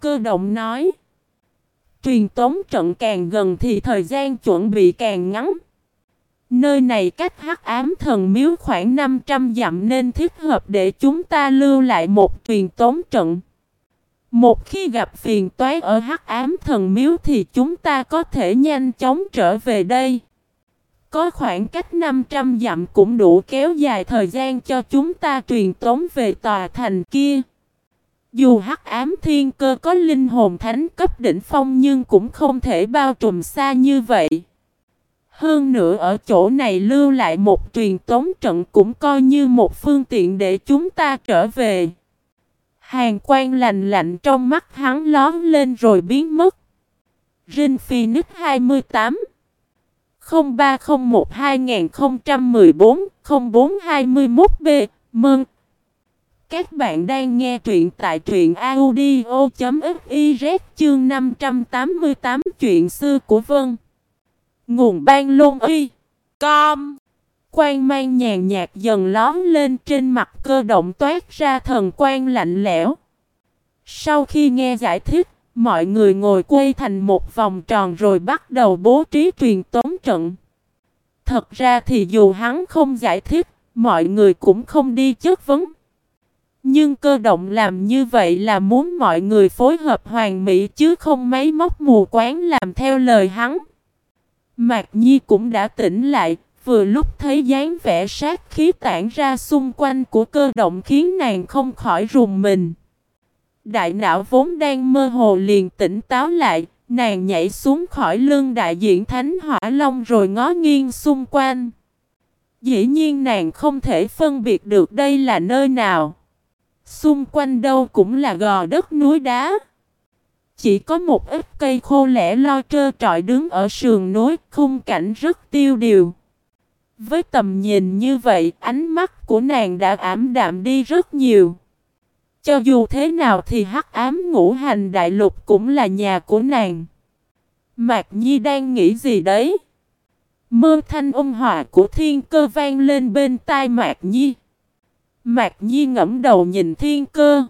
Cơ động nói. Truyền tống trận càng gần thì thời gian chuẩn bị càng ngắn. Nơi này cách hắc ám thần miếu khoảng 500 dặm nên thích hợp để chúng ta lưu lại một truyền tống trận. Một khi gặp phiền toái ở hắc ám thần miếu thì chúng ta có thể nhanh chóng trở về đây. Có khoảng cách 500 dặm cũng đủ kéo dài thời gian cho chúng ta truyền tống về tòa thành kia. Dù hắc ám thiên cơ có linh hồn thánh cấp đỉnh phong nhưng cũng không thể bao trùm xa như vậy. Hơn nữa ở chỗ này lưu lại một truyền tống trận cũng coi như một phương tiện để chúng ta trở về. Hàng quan lành lạnh trong mắt hắn lón lên rồi biến mất. Rin Phoenix 28 0301 2014 0421B Mừng! Các bạn đang nghe truyện tại truyện audio.fiz chương 588 chuyện xưa của Vân. Nguồn ban lôn y. Com. Quang mang nhàn nhạt dần lón lên trên mặt cơ động toát ra thần quan lạnh lẽo. Sau khi nghe giải thích, mọi người ngồi quay thành một vòng tròn rồi bắt đầu bố trí truyền tống trận. Thật ra thì dù hắn không giải thích, mọi người cũng không đi chất vấn. Nhưng cơ động làm như vậy là muốn mọi người phối hợp hoàn mỹ chứ không mấy móc mù quáng làm theo lời hắn. Mạc Nhi cũng đã tỉnh lại, vừa lúc thấy dáng vẻ sát khí tản ra xung quanh của cơ động khiến nàng không khỏi rùng mình. Đại não vốn đang mơ hồ liền tỉnh táo lại, nàng nhảy xuống khỏi lưng đại diện Thánh Hỏa Long rồi ngó nghiêng xung quanh. Dĩ nhiên nàng không thể phân biệt được đây là nơi nào. Xung quanh đâu cũng là gò đất núi đá. Chỉ có một ít cây khô lẻ lo trơ trọi đứng ở sườn núi, khung cảnh rất tiêu điều. Với tầm nhìn như vậy, ánh mắt của nàng đã ảm đạm đi rất nhiều. Cho dù thế nào thì hắc ám ngũ hành đại lục cũng là nhà của nàng. Mạc Nhi đang nghĩ gì đấy? Mơ thanh ôn hòa của thiên cơ vang lên bên tai Mạc Nhi. Mạc Nhi ngẫm đầu nhìn thiên cơ.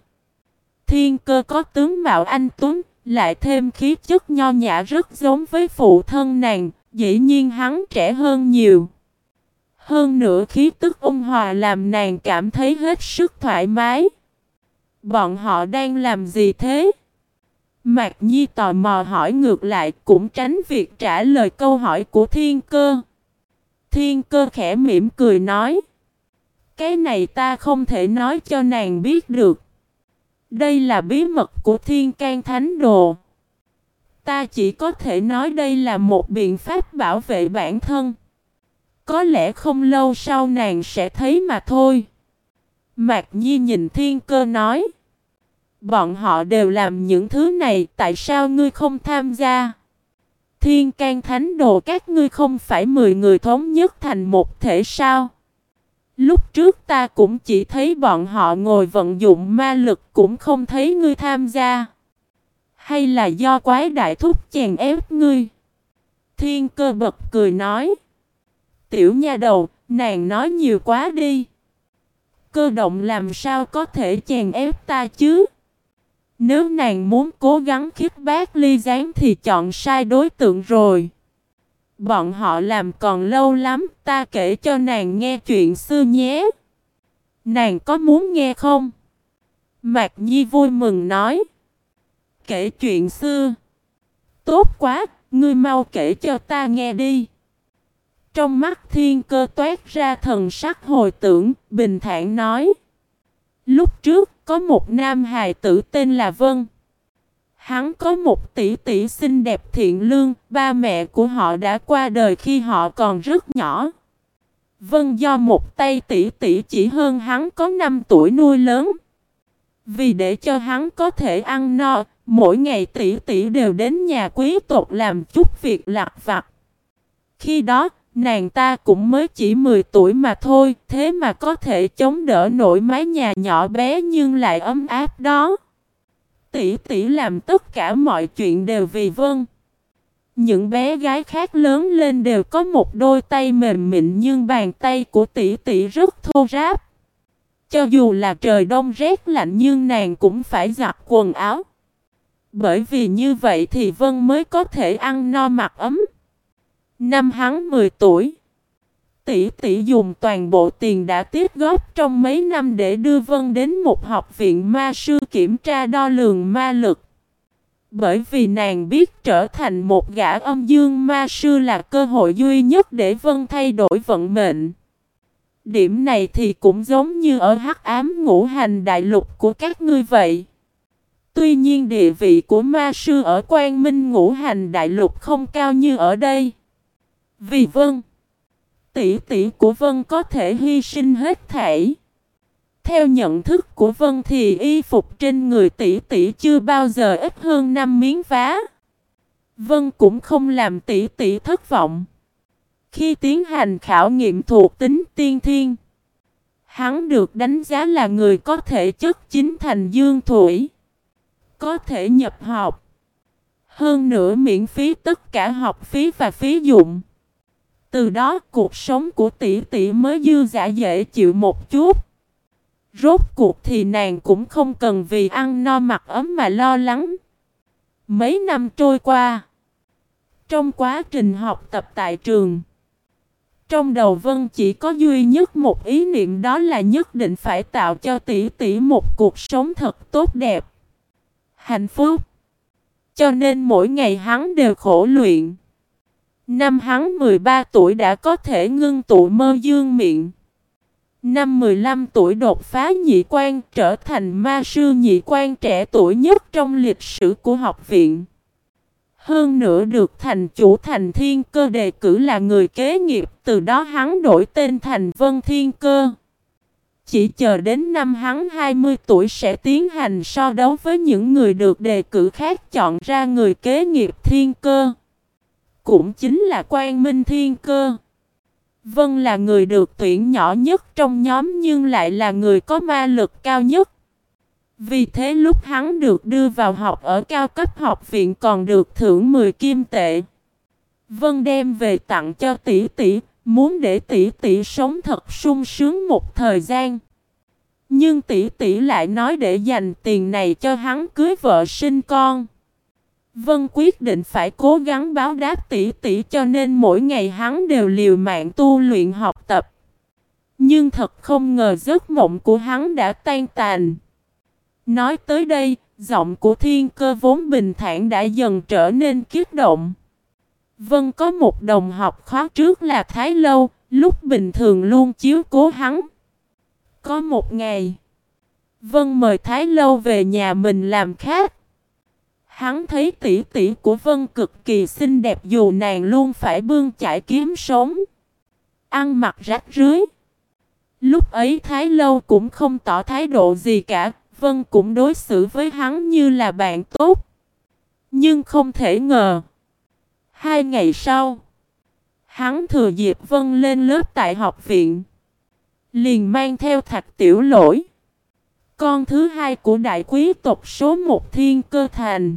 Thiên cơ có tướng mạo anh tuấn, lại thêm khí chất nho nhã rất giống với phụ thân nàng, dĩ nhiên hắn trẻ hơn nhiều. Hơn nữa khí tức ôn hòa làm nàng cảm thấy hết sức thoải mái. Bọn họ đang làm gì thế? Mạc Nhi tò mò hỏi ngược lại cũng tránh việc trả lời câu hỏi của thiên cơ. Thiên cơ khẽ mỉm cười nói. Cái này ta không thể nói cho nàng biết được. Đây là bí mật của thiên can thánh đồ. Ta chỉ có thể nói đây là một biện pháp bảo vệ bản thân. Có lẽ không lâu sau nàng sẽ thấy mà thôi. Mạc Nhi nhìn thiên cơ nói. Bọn họ đều làm những thứ này, tại sao ngươi không tham gia? Thiên can thánh đồ các ngươi không phải 10 người thống nhất thành một thể sao? Lúc trước ta cũng chỉ thấy bọn họ ngồi vận dụng ma lực cũng không thấy ngươi tham gia. Hay là do quái đại thúc chèn ép ngươi? Thiên cơ bật cười nói. Tiểu nha đầu, nàng nói nhiều quá đi. Cơ động làm sao có thể chèn ép ta chứ? Nếu nàng muốn cố gắng khiếp bác ly gián thì chọn sai đối tượng rồi. Bọn họ làm còn lâu lắm, ta kể cho nàng nghe chuyện xưa nhé. Nàng có muốn nghe không? Mạc Nhi vui mừng nói. Kể chuyện xưa. Tốt quá, ngươi mau kể cho ta nghe đi. Trong mắt thiên cơ toát ra thần sắc hồi tưởng, bình thản nói. Lúc trước, có một nam hài tử tên là Vân. Hắn có một tỷ tỷ xinh đẹp thiện lương, ba mẹ của họ đã qua đời khi họ còn rất nhỏ. Vân do một tay tỷ tỷ chỉ hơn hắn có 5 tuổi nuôi lớn. Vì để cho hắn có thể ăn no, mỗi ngày tỷ tỷ đều đến nhà quý tộc làm chút việc lặt vặt. Khi đó, nàng ta cũng mới chỉ 10 tuổi mà thôi, thế mà có thể chống đỡ nổi mái nhà nhỏ bé nhưng lại ấm áp đó. Tỷ tỷ làm tất cả mọi chuyện đều vì Vân. Những bé gái khác lớn lên đều có một đôi tay mềm mịn nhưng bàn tay của tỷ tỷ rất thô ráp. Cho dù là trời đông rét lạnh nhưng nàng cũng phải giặt quần áo. Bởi vì như vậy thì Vân mới có thể ăn no mặc ấm. Năm hắn 10 tuổi. Tỷ tỷ dùng toàn bộ tiền đã tiết góp trong mấy năm để đưa Vân đến một học viện ma sư kiểm tra đo lường ma lực. Bởi vì nàng biết trở thành một gã âm dương ma sư là cơ hội duy nhất để Vân thay đổi vận mệnh. Điểm này thì cũng giống như ở hắc ám ngũ hành đại lục của các ngươi vậy. Tuy nhiên địa vị của ma sư ở quan minh ngũ hành đại lục không cao như ở đây. Vì Vân, tỷ tỷ của Vân có thể hy sinh hết thảy. Theo nhận thức của Vân thì y phục trên người tỷ tỷ chưa bao giờ ít hơn năm miếng vá. Vân cũng không làm tỷ tỷ thất vọng. Khi tiến hành khảo nghiệm thuộc tính tiên thiên, hắn được đánh giá là người có thể chất chính thành dương thủy, có thể nhập học. Hơn nữa miễn phí tất cả học phí và phí dụng. Từ đó cuộc sống của tỷ tỷ mới dư giả dễ chịu một chút. Rốt cuộc thì nàng cũng không cần vì ăn no mặc ấm mà lo lắng. Mấy năm trôi qua, trong quá trình học tập tại trường, trong đầu Vân chỉ có duy nhất một ý niệm đó là nhất định phải tạo cho tỷ tỷ một cuộc sống thật tốt đẹp, hạnh phúc. Cho nên mỗi ngày hắn đều khổ luyện. Năm hắn 13 tuổi đã có thể ngưng tụ mơ dương miệng. Năm 15 tuổi đột phá nhị quan trở thành ma sư nhị quan trẻ tuổi nhất trong lịch sử của học viện. Hơn nữa được thành chủ thành thiên cơ đề cử là người kế nghiệp, từ đó hắn đổi tên thành Vân Thiên Cơ. Chỉ chờ đến năm hắn 20 tuổi sẽ tiến hành so đấu với những người được đề cử khác chọn ra người kế nghiệp thiên cơ. Cũng chính là quan minh thiên cơ. Vân là người được tuyển nhỏ nhất trong nhóm nhưng lại là người có ma lực cao nhất. Vì thế lúc hắn được đưa vào học ở cao cấp học viện còn được thưởng 10 kim tệ. Vân đem về tặng cho tỷ tỷ, muốn để tỷ tỷ sống thật sung sướng một thời gian. Nhưng tỷ tỷ lại nói để dành tiền này cho hắn cưới vợ sinh con. Vân quyết định phải cố gắng báo đáp tỷ tỷ cho nên mỗi ngày hắn đều liều mạng tu luyện học tập. Nhưng thật không ngờ giấc mộng của hắn đã tan tàn. Nói tới đây, giọng của thiên cơ vốn bình thản đã dần trở nên kiết động. Vân có một đồng học khóa trước là Thái Lâu, lúc bình thường luôn chiếu cố hắn. Có một ngày, Vân mời Thái Lâu về nhà mình làm khách. Hắn thấy tỷ tỷ của Vân cực kỳ xinh đẹp dù nàng luôn phải bươn chải kiếm sống. Ăn mặc rách rưới. Lúc ấy Thái Lâu cũng không tỏ thái độ gì cả, Vân cũng đối xử với hắn như là bạn tốt. Nhưng không thể ngờ. Hai ngày sau, hắn thừa dịp Vân lên lớp tại học viện. Liền mang theo thạch tiểu lỗi. Con thứ hai của đại quý tộc số một thiên cơ thành.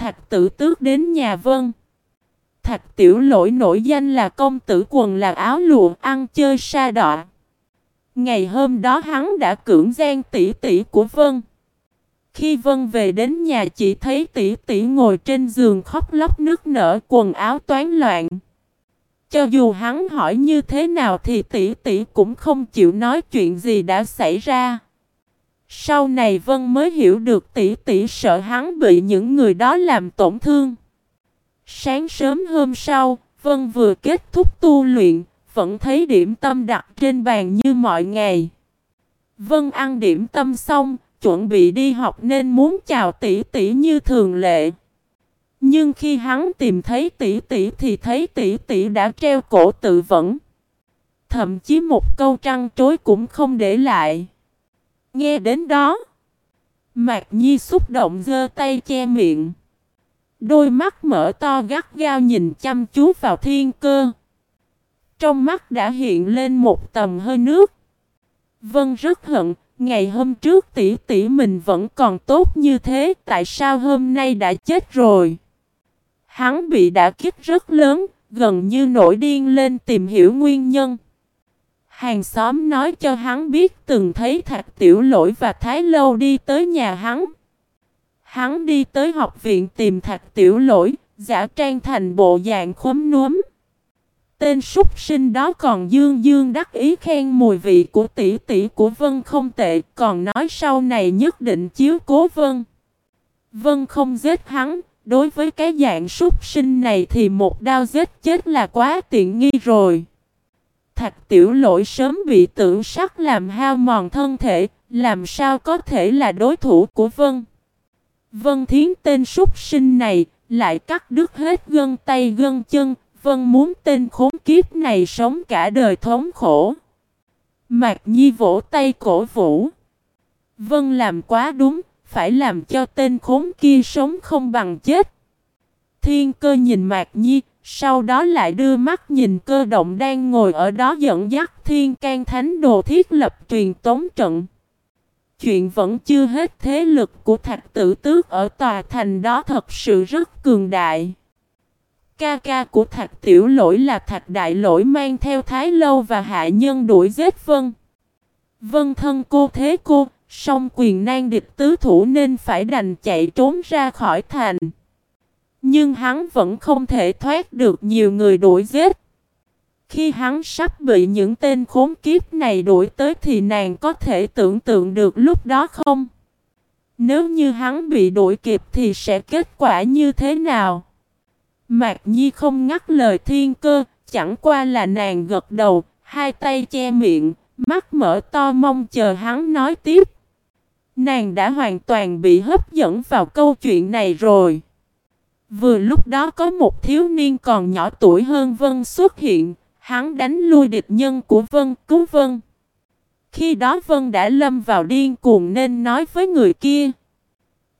Thạch tử tước đến nhà Vân. Thạch tiểu lỗi nổi danh là công tử quần là áo lụa, ăn chơi sa đọa. Ngày hôm đó hắn đã cưỡng gian tỷ tỷ của Vân. Khi Vân về đến nhà, chỉ thấy tỷ tỷ ngồi trên giường khóc lóc nước nở, quần áo toán loạn. Cho dù hắn hỏi như thế nào thì tỷ tỷ cũng không chịu nói chuyện gì đã xảy ra. Sau này Vân mới hiểu được tỷ tỷ sợ hắn bị những người đó làm tổn thương. Sáng sớm hôm sau, Vân vừa kết thúc tu luyện, vẫn thấy điểm tâm đặt trên bàn như mọi ngày. Vân ăn điểm tâm xong, chuẩn bị đi học nên muốn chào tỷ tỷ như thường lệ. Nhưng khi hắn tìm thấy tỷ tỷ thì thấy tỷ tỷ đã treo cổ tự vẫn. Thậm chí một câu trăng trối cũng không để lại. Nghe đến đó, Mạc Nhi xúc động giơ tay che miệng. Đôi mắt mở to gắt gao nhìn chăm chú vào thiên cơ. Trong mắt đã hiện lên một tầm hơi nước. Vân rất hận, ngày hôm trước tỷ tỷ mình vẫn còn tốt như thế, tại sao hôm nay đã chết rồi? Hắn bị đả kích rất lớn, gần như nổi điên lên tìm hiểu nguyên nhân. Hàng xóm nói cho hắn biết từng thấy Thạch Tiểu Lỗi và Thái Lâu đi tới nhà hắn. hắn đi tới học viện tìm thạch tiểu lỗi, giả trang thành bộ dạng khóm núm. Tên súc sinh đó còn dương dương đắc ý khen mùi vị của tỷ tỷ của Vân không tệ, còn nói sau này nhất định chiếu cố Vân. Vân không giết hắn, đối với cái dạng súc sinh này thì một đao giết chết là quá tiện nghi rồi. Thạch tiểu lỗi sớm bị tử sắc làm hao mòn thân thể, làm sao có thể là đối thủ của Vân. Vân thiến tên súc sinh này, lại cắt đứt hết gân tay gân chân, Vân muốn tên khốn kiếp này sống cả đời thống khổ. Mạc Nhi vỗ tay cổ vũ. Vân làm quá đúng, phải làm cho tên khốn kia sống không bằng chết. Thiên cơ nhìn Mạc Nhi, sau đó lại đưa mắt nhìn cơ động đang ngồi ở đó dẫn dắt thiên can thánh đồ thiết lập truyền tống trận. Chuyện vẫn chưa hết thế lực của thạch tử tước ở tòa thành đó thật sự rất cường đại. Ca ca của thạch tiểu lỗi là thạch đại lỗi mang theo thái lâu và hạ nhân đuổi giết vân. Vân thân cô thế cô, song quyền nan địch tứ thủ nên phải đành chạy trốn ra khỏi thành. Nhưng hắn vẫn không thể thoát được nhiều người đuổi giết. Khi hắn sắp bị những tên khốn kiếp này đuổi tới thì nàng có thể tưởng tượng được lúc đó không? Nếu như hắn bị đuổi kịp thì sẽ kết quả như thế nào? Mạc Nhi không ngắt lời thiên cơ, chẳng qua là nàng gật đầu, hai tay che miệng, mắt mở to mong chờ hắn nói tiếp. Nàng đã hoàn toàn bị hấp dẫn vào câu chuyện này rồi. Vừa lúc đó có một thiếu niên còn nhỏ tuổi hơn Vân xuất hiện, hắn đánh lui địch nhân của Vân, cứu Vân. Khi đó Vân đã lâm vào điên cuồng nên nói với người kia.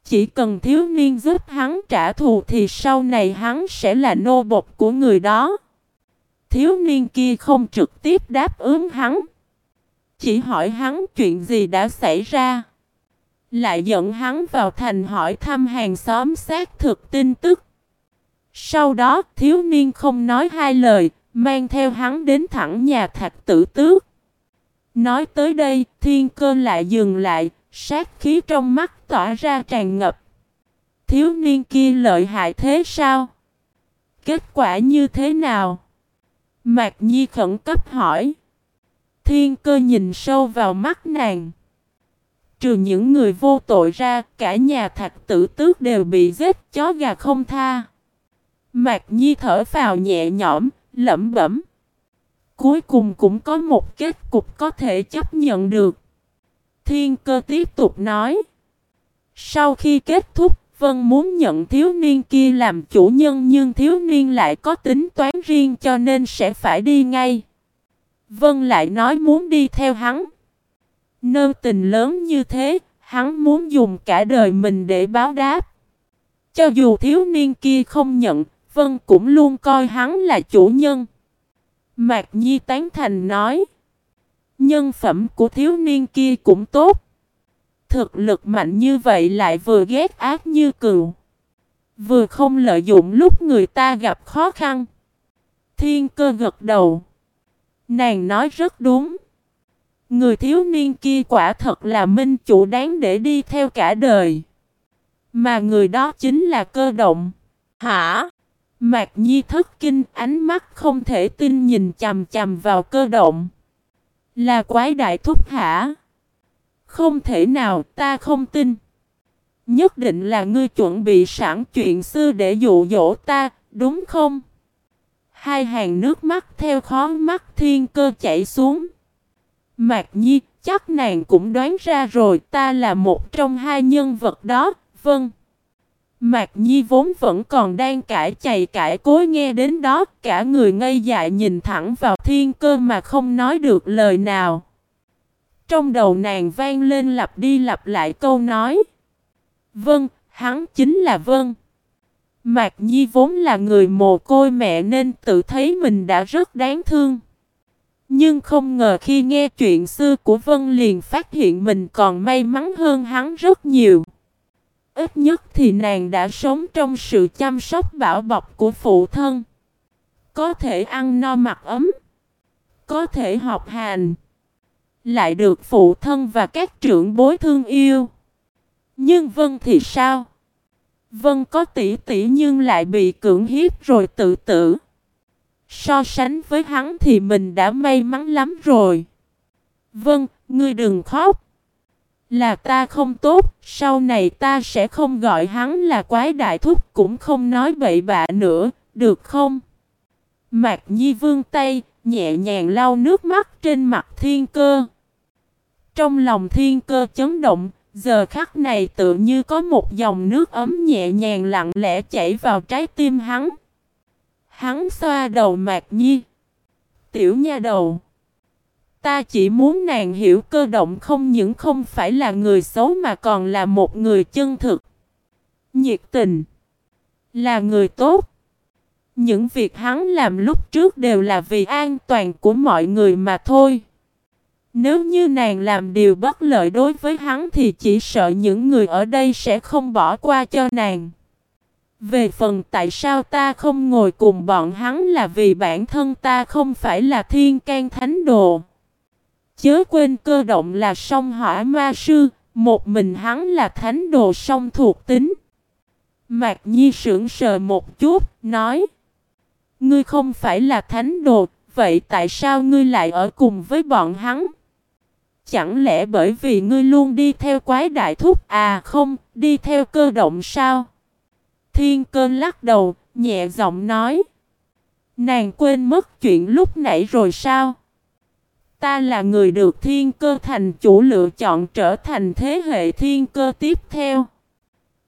Chỉ cần thiếu niên giúp hắn trả thù thì sau này hắn sẽ là nô bộc của người đó. Thiếu niên kia không trực tiếp đáp ứng hắn. Chỉ hỏi hắn chuyện gì đã xảy ra. Lại dẫn hắn vào thành hỏi thăm hàng xóm xác thực tin tức. Sau đó thiếu niên không nói hai lời, mang theo hắn đến thẳng nhà thạch tử tước. Nói tới đây, thiên cơ lại dừng lại, sát khí trong mắt tỏa ra tràn ngập. Thiếu niên kia lợi hại thế sao? Kết quả như thế nào? Mạc Nhi khẩn cấp hỏi. Thiên cơ nhìn sâu vào mắt nàng. Trừ những người vô tội ra, cả nhà thạch tử tước đều bị giết chó gà không tha. Mạc Nhi thở vào nhẹ nhõm, lẩm bẩm. Cuối cùng cũng có một kết cục có thể chấp nhận được. Thiên cơ tiếp tục nói. Sau khi kết thúc, Vân muốn nhận thiếu niên kia làm chủ nhân nhưng thiếu niên lại có tính toán riêng cho nên sẽ phải đi ngay. Vân lại nói muốn đi theo hắn. Nơ tình lớn như thế, hắn muốn dùng cả đời mình để báo đáp. Cho dù thiếu niên kia không nhận, Vân cũng luôn coi hắn là chủ nhân. Mạc Nhi tán thành nói. Nhân phẩm của thiếu niên kia cũng tốt. Thực lực mạnh như vậy lại vừa ghét ác như cừu. Vừa không lợi dụng lúc người ta gặp khó khăn. Thiên cơ gật đầu. Nàng nói rất đúng. Người thiếu niên kia quả thật là minh chủ đáng để đi theo cả đời. Mà người đó chính là cơ động. Hả? Mạc Nhi thất kinh ánh mắt không thể tin nhìn chầm chầm vào cơ động. Là quái đại thúc hả? Không thể nào ta không tin. Nhất định là ngươi chuẩn bị sẵn chuyện xưa để dụ dỗ ta, đúng không? Hai hàng nước mắt theo khó mắt thiên cơ chảy xuống. Mạc Nhi, chắc nàng cũng đoán ra rồi ta là một trong hai nhân vật đó, vâng. Mạc Nhi vốn vẫn còn đang cãi chày cãi cối nghe đến đó, cả người ngây dại nhìn thẳng vào thiên cơ mà không nói được lời nào. Trong đầu nàng vang lên lặp đi lặp lại câu nói. Vâng, hắn chính là Vân. Mạc Nhi vốn là người mồ côi mẹ nên tự thấy mình đã rất đáng thương. Nhưng không ngờ khi nghe chuyện xưa của Vân liền phát hiện mình còn may mắn hơn hắn rất nhiều. Ít nhất thì nàng đã sống trong sự chăm sóc bảo bọc của phụ thân. Có thể ăn no mặc ấm. Có thể học hành. Lại được phụ thân và các trưởng bối thương yêu. Nhưng Vân thì sao? Vân có tỷ tỷ nhưng lại bị cưỡng hiếp rồi tự tử. So sánh với hắn thì mình đã may mắn lắm rồi. Vâng, ngươi đừng khóc. Là ta không tốt, sau này ta sẽ không gọi hắn là quái đại thúc cũng không nói bậy bạ nữa, được không? Mạc Nhi vương tay, nhẹ nhàng lau nước mắt trên mặt thiên cơ. Trong lòng thiên cơ chấn động, giờ khắc này tự như có một dòng nước ấm nhẹ nhàng lặng lẽ chảy vào trái tim hắn. Hắn xoa đầu Mạc Nhi. Tiểu nha đầu. Ta chỉ muốn nàng hiểu cơ động không những không phải là người xấu mà còn là một người chân thực. Nhiệt tình. Là người tốt. Những việc hắn làm lúc trước đều là vì an toàn của mọi người mà thôi. Nếu như nàng làm điều bất lợi đối với hắn thì chỉ sợ những người ở đây sẽ không bỏ qua cho nàng. Về phần tại sao ta không ngồi cùng bọn hắn là vì bản thân ta không phải là thiên can thánh đồ. Chớ quên cơ động là song hỏa ma sư, một mình hắn là thánh đồ song thuộc tính. Mạc Nhi sững sờ một chút, nói Ngươi không phải là thánh đồ, vậy tại sao ngươi lại ở cùng với bọn hắn? Chẳng lẽ bởi vì ngươi luôn đi theo quái đại thúc à không, đi theo cơ động sao? Thiên cơn lắc đầu, nhẹ giọng nói. Nàng quên mất chuyện lúc nãy rồi sao? Ta là người được thiên cơ thành chủ lựa chọn trở thành thế hệ thiên cơ tiếp theo.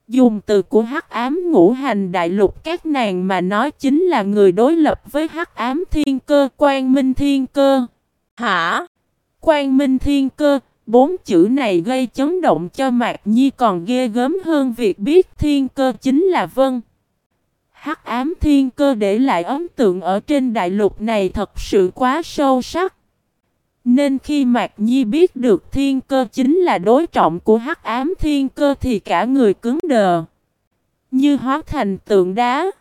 Dùng từ của hắc ám ngũ hành đại lục các nàng mà nói chính là người đối lập với hắc ám thiên cơ quan minh thiên cơ. Hả? Quan minh thiên cơ, bốn chữ này gây chấn động cho Mạc Nhi còn ghê gớm hơn việc biết thiên cơ chính là vân. Hắc ám thiên cơ để lại ấn tượng ở trên đại lục này thật sự quá sâu sắc. Nên khi Mạc Nhi biết được thiên cơ chính là đối trọng của hắc ám thiên cơ thì cả người cứng đờ. Như hóa thành tượng đá.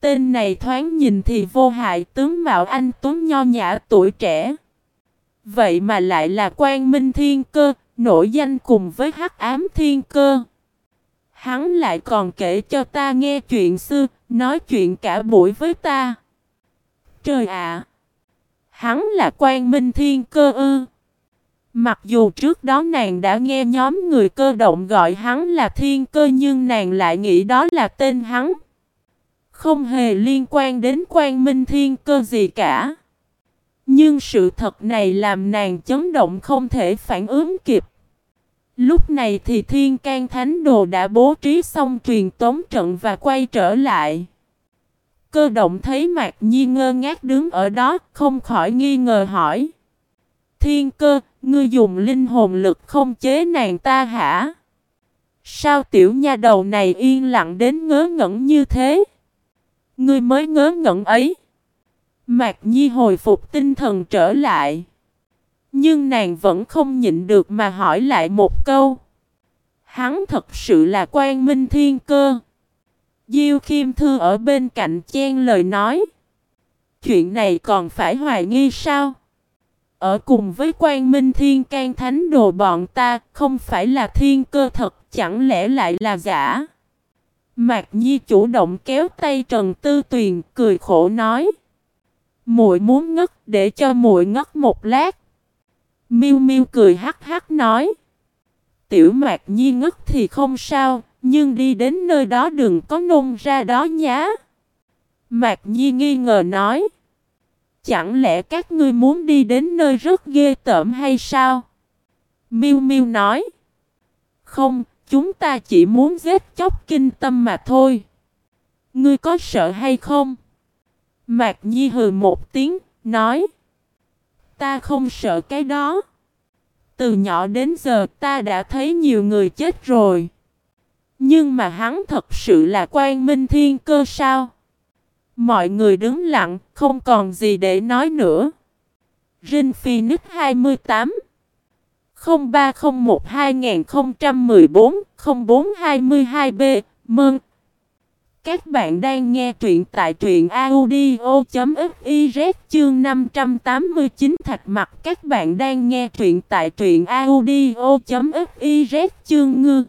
Tên này thoáng nhìn thì vô hại, tướng mạo anh tuấn nho nhã, tuổi trẻ. Vậy mà lại là quan minh thiên cơ, nổi danh cùng với hắc ám thiên cơ. Hắn lại còn kể cho ta nghe chuyện xưa, nói chuyện cả buổi với ta. Trời ạ! Hắn là quan minh thiên cơ ư. Mặc dù trước đó nàng đã nghe nhóm người cơ động gọi hắn là thiên cơ nhưng nàng lại nghĩ đó là tên hắn. Không hề liên quan đến quan minh thiên cơ gì cả. Nhưng sự thật này làm nàng chấn động không thể phản ứng kịp. Lúc này thì thiên can thánh đồ đã bố trí xong truyền tống trận và quay trở lại. Cơ động thấy Mạc Nhi ngơ ngác đứng ở đó, không khỏi nghi ngờ hỏi. Thiên cơ, ngươi dùng linh hồn lực không chế nàng ta hả? Sao tiểu nha đầu này yên lặng đến ngớ ngẩn như thế? Ngươi mới ngớ ngẩn ấy. Mạc Nhi hồi phục tinh thần trở lại. Nhưng nàng vẫn không nhịn được mà hỏi lại một câu. Hắn thật sự là quan minh thiên cơ. Diêu Khiêm Thư ở bên cạnh chen lời nói. Chuyện này còn phải hoài nghi sao? Ở cùng với quan minh thiên can thánh đồ bọn ta, không phải là thiên cơ thật, chẳng lẽ lại là giả? Mạc Nhi chủ động kéo tay Trần Tư Tuyền, cười khổ nói. Muội muốn ngất để cho muội ngất một lát. Miu Miu cười hắc hắc nói. Tiểu Mạc Nhi ngất thì không sao, nhưng đi đến nơi đó đừng có nôn ra đó nhá. Mạc Nhi nghi ngờ nói. Chẳng lẽ các ngươi muốn đi đến nơi rất ghê tởm hay sao? Miu Miu nói. Không, chúng ta chỉ muốn giết chóc kinh tâm mà thôi. Ngươi có sợ hay không? Mạc Nhi hừ một tiếng, nói. Ta không sợ cái đó. Từ nhỏ đến giờ ta đã thấy nhiều người chết rồi. Nhưng mà hắn thật sự là quan minh thiên cơ sao? Mọi người đứng lặng, không còn gì để nói nữa. Rin Phoenix 28 0301 2014 0422B Mơn các bạn đang nghe truyện tại truyện audio.fiz chương 589 thạch mặt Các bạn đang nghe truyện tại truyện audio.fiz chương ngư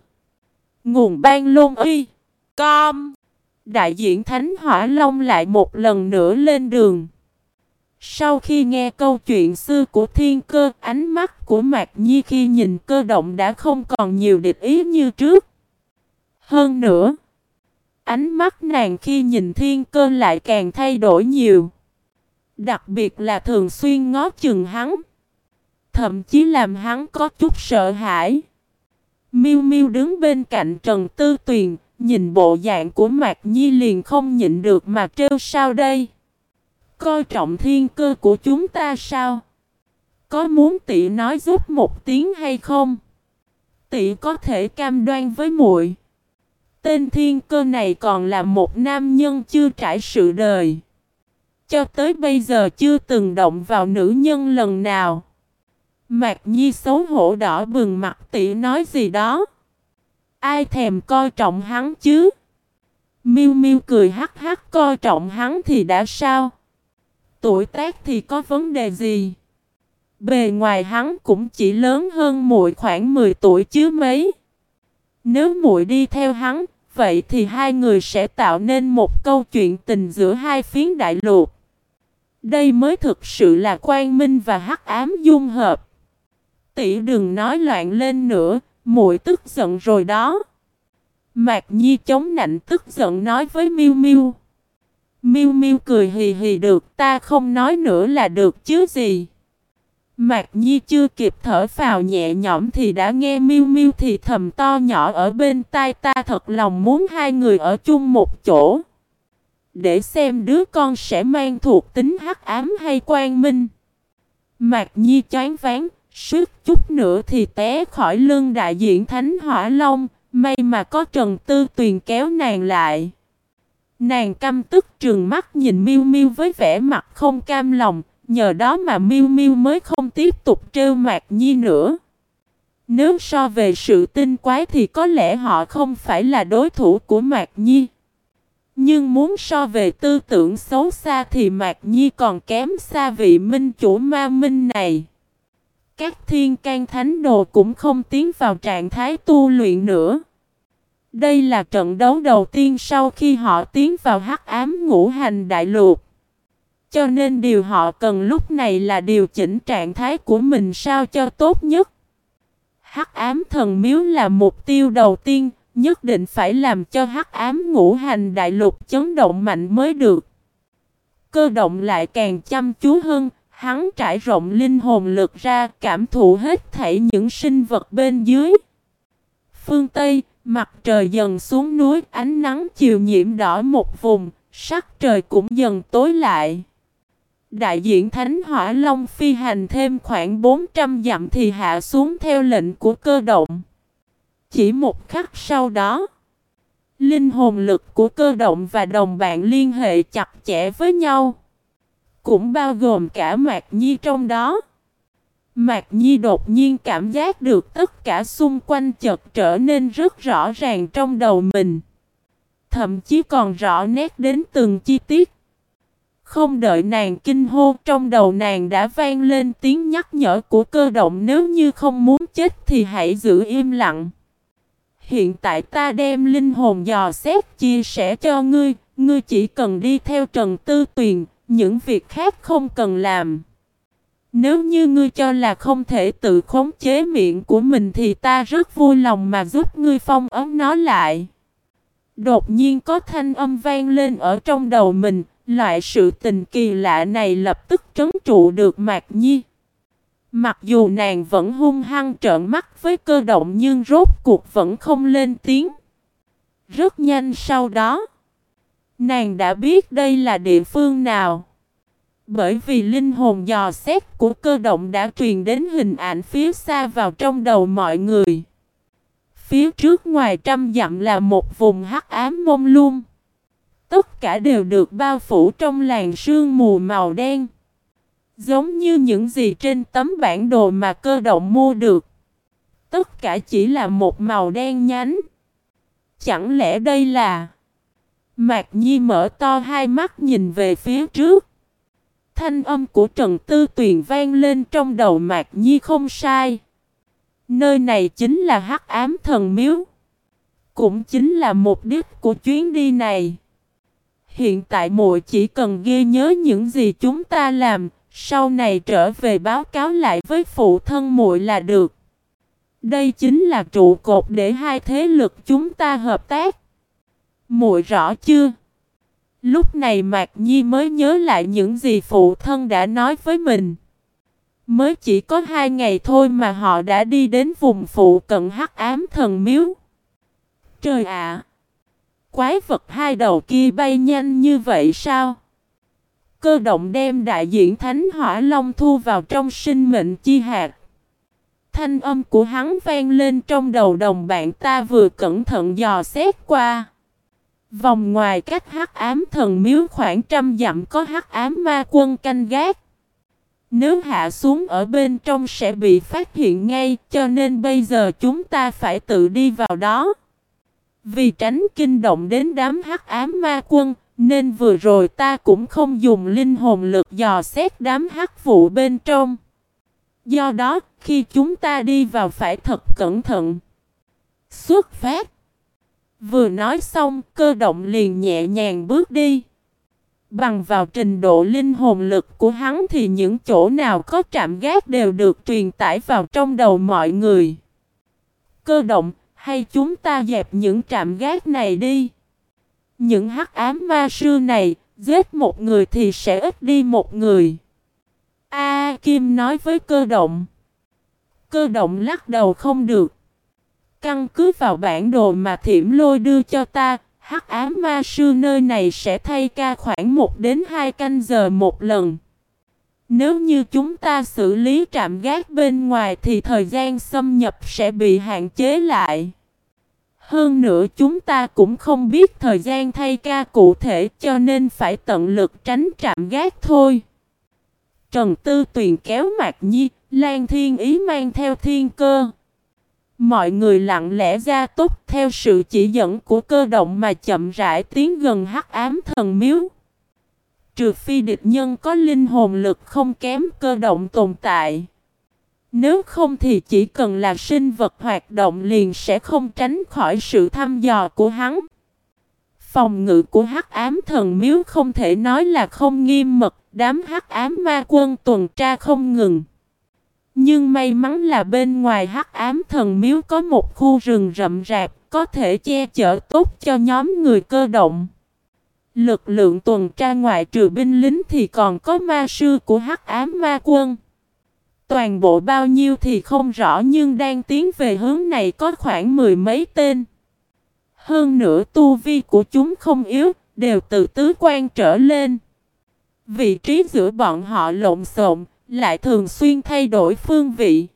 Nguồn ban lôn uy. Com Đại diện Thánh Hỏa Long lại một lần nữa lên đường. Sau khi nghe câu chuyện xưa của thiên cơ, ánh mắt của Mạc Nhi khi nhìn cơ động đã không còn nhiều địch ý như trước. Hơn nữa, ánh mắt nàng khi nhìn thiên cơ lại càng thay đổi nhiều. Đặc biệt là thường xuyên ngó chừng hắn. Thậm chí làm hắn có chút sợ hãi. Miu Miu đứng bên cạnh Trần Tư Tuyền, nhìn bộ dạng của Mạc Nhi liền không nhịn được mà trêu sao đây. Coi trọng thiên cơ của chúng ta sao? Có muốn tỷ nói giúp một tiếng hay không? Tỷ có thể cam đoan với muội. Tên thiên cơ này còn là một nam nhân chưa trải sự đời. Cho tới bây giờ chưa từng động vào nữ nhân lần nào. Mạc Nhi xấu hổ đỏ bừng mặt tỷ nói gì đó. Ai thèm coi trọng hắn chứ? Miu Miu cười hắc hắc, coi trọng hắn thì đã sao? Tuổi tác thì có vấn đề gì? Bề ngoài hắn cũng chỉ lớn hơn muội khoảng 10 tuổi chứ mấy. Nếu muội đi theo hắn, vậy thì hai người sẽ tạo nên một câu chuyện tình giữa hai phiến đại lục. Đây mới thực sự là quang minh và hắc ám dung hợp. Tỷ đừng nói loạn lên nữa, muội tức giận rồi đó. Mạc Nhi chống nạnh tức giận nói với Miu Miu. Miu Miu cười hì hì được, ta không nói nữa là được chứ gì. Mạc Nhi chưa kịp thở phào nhẹ nhõm thì đã nghe Miu Miu thì thầm to nhỏ ở bên tai ta thật lòng muốn hai người ở chung một chỗ. Để xem đứa con sẽ mang thuộc tính hắc ám hay quang minh. Mạc Nhi choáng váng, suýt chút nữa thì té khỏi lưng đại diện Thánh Hỏa Long, may mà có Trần Tư Tuyền kéo nàng lại. Nàng căm tức trừng mắt nhìn Miu Miu với vẻ mặt không cam lòng, nhờ đó mà Miu Miu mới không tiếp tục trêu Mạc Nhi nữa. Nếu so về sự tinh quái thì có lẽ họ không phải là đối thủ của Mạc Nhi. Nhưng muốn so về tư tưởng xấu xa thì Mạc Nhi còn kém xa vị minh chủ ma minh này. Các thiên can thánh đồ cũng không tiến vào trạng thái tu luyện nữa. Đây là trận đấu đầu tiên sau khi họ tiến vào hắc ám ngũ hành đại lục. Cho nên điều họ cần lúc này là điều chỉnh trạng thái của mình sao cho tốt nhất. Hắc ám thần miếu là mục tiêu đầu tiên, nhất định phải làm cho hắc ám ngũ hành đại lục chấn động mạnh mới được. Cơ động lại càng chăm chú hơn, hắn trải rộng linh hồn lực ra cảm thụ hết thảy những sinh vật bên dưới. Phương Tây, Mặt trời dần xuống núi, ánh nắng chiều nhiễm đỏ một vùng, sắc trời cũng dần tối lại. Đại diện Thánh Hỏa Long phi hành thêm khoảng 400 dặm thì hạ xuống theo lệnh của cơ động. Chỉ một khắc sau đó, linh hồn lực của cơ động và đồng bạn liên hệ chặt chẽ với nhau. Cũng bao gồm cả Mạc Nhi trong đó. Mạc Nhi đột nhiên cảm giác được tất cả xung quanh chợt trở nên rất rõ ràng trong đầu mình. Thậm chí còn rõ nét đến từng chi tiết. Không đợi nàng kinh hô trong đầu nàng đã vang lên tiếng nhắc nhở của cơ động nếu như không muốn chết thì hãy giữ im lặng. Hiện tại ta đem linh hồn dò xét chia sẻ cho ngươi, ngươi chỉ cần đi theo Trần Tư Tuyền, những việc khác không cần làm. Nếu như ngươi cho là không thể tự khống chế miệng của mình thì ta rất vui lòng mà giúp ngươi phong ấn nó lại. Đột nhiên có thanh âm vang lên ở trong đầu mình, loại sự tình kỳ lạ này lập tức trấn trụ được Mạc Nhi. Mặc dù nàng vẫn hung hăng trợn mắt với cơ động nhưng rốt cuộc vẫn không lên tiếng. Rất nhanh sau đó, nàng đã biết đây là địa phương nào. Bởi vì linh hồn dò xét của cơ động đã truyền đến hình ảnh phía xa vào trong đầu mọi người. Phía trước ngoài trăm dặm là một vùng hắc ám mông lung. Tất cả đều được bao phủ trong làn sương mù màu đen. Giống như những gì trên tấm bản đồ mà cơ động mua được. Tất cả chỉ là một màu đen nhánh. Chẳng lẽ đây là... Mạc Nhi mở to hai mắt nhìn về phía trước. Thanh âm của Trần Tư Tuyền vang lên trong đầu Mạc Nhi không sai. Nơi này chính là hắc ám thần miếu. cũng chính là mục đích của chuyến đi này. Hiện tại muội chỉ cần ghi nhớ những gì chúng ta làm, sau này trở về báo cáo lại với phụ thân muội là được. Đây chính là trụ cột để hai thế lực chúng ta hợp tác. Muội rõ chưa? Lúc này Mạc Nhi mới nhớ lại những gì phụ thân đã nói với mình. Mới chỉ có hai ngày thôi mà họ đã đi đến vùng phụ cận hắc ám thần miếu. Trời ạ! Quái vật hai đầu kia bay nhanh như vậy sao? Cơ động đem đại diện Thánh Hỏa Long thu vào trong sinh mệnh chi hạt. Thanh âm của hắn vang lên trong đầu đồng bạn ta vừa cẩn thận dò xét qua. Vòng ngoài cách hắc ám thần miếu khoảng trăm dặm có hắc ám ma quân canh gác. Nếu hạ xuống ở bên trong sẽ bị phát hiện ngay, cho nên bây giờ chúng ta phải tự đi vào đó. Vì tránh kinh động đến đám hắc ám ma quân nên vừa rồi ta cũng không dùng linh hồn lực dò xét đám hắc vụ bên trong. Do đó khi chúng ta đi vào phải thật cẩn thận. Xuất phát. Vừa nói xong cơ động liền nhẹ nhàng bước đi. Bằng vào trình độ linh hồn lực của hắn thì những chỗ nào có trạm gác đều được truyền tải vào trong đầu mọi người. Cơ động, hay chúng ta dẹp những trạm gác này đi. Những hắc ám ma sư này, giết một người thì sẽ ít đi một người. A Kim nói với cơ động. Cơ động lắc đầu không được. Căn cứ vào bản đồ mà thiểm lôi đưa cho ta, hắc ám ma sư nơi này sẽ thay ca khoảng 1 đến 2 canh giờ một lần. Nếu như chúng ta xử lý trạm gác bên ngoài thì thời gian xâm nhập sẽ bị hạn chế lại. Hơn nữa chúng ta cũng không biết thời gian thay ca cụ thể cho nên phải tận lực tránh trạm gác thôi. Trần Tư Tuyền kéo Mạc Nhi, Lan Thiên Ý mang theo thiên cơ. Mọi người lặng lẽ ra túc theo sự chỉ dẫn của cơ động mà chậm rãi tiến gần hắc ám thần miếu. Trừ phi địch nhân có linh hồn lực không kém cơ động tồn tại. Nếu không thì chỉ cần là sinh vật hoạt động liền sẽ không tránh khỏi sự thăm dò của hắn. Phòng ngự của hắc ám thần miếu không thể nói là không nghiêm mật, đám hắc ám ma quân tuần tra không ngừng. Nhưng may mắn là bên ngoài hắc ám thần miếu có một khu rừng rậm rạp, có thể che chở tốt cho nhóm người cơ động. Lực lượng tuần tra ngoại trừ binh lính thì còn có ma sư của hắc ám ma quân. Toàn bộ bao nhiêu thì không rõ nhưng đang tiến về hướng này có khoảng mười mấy tên. Hơn nữa tu vi của chúng không yếu, đều từ tứ quan trở lên. Vị trí giữa bọn họ lộn xộn, lại thường xuyên thay đổi phương vị.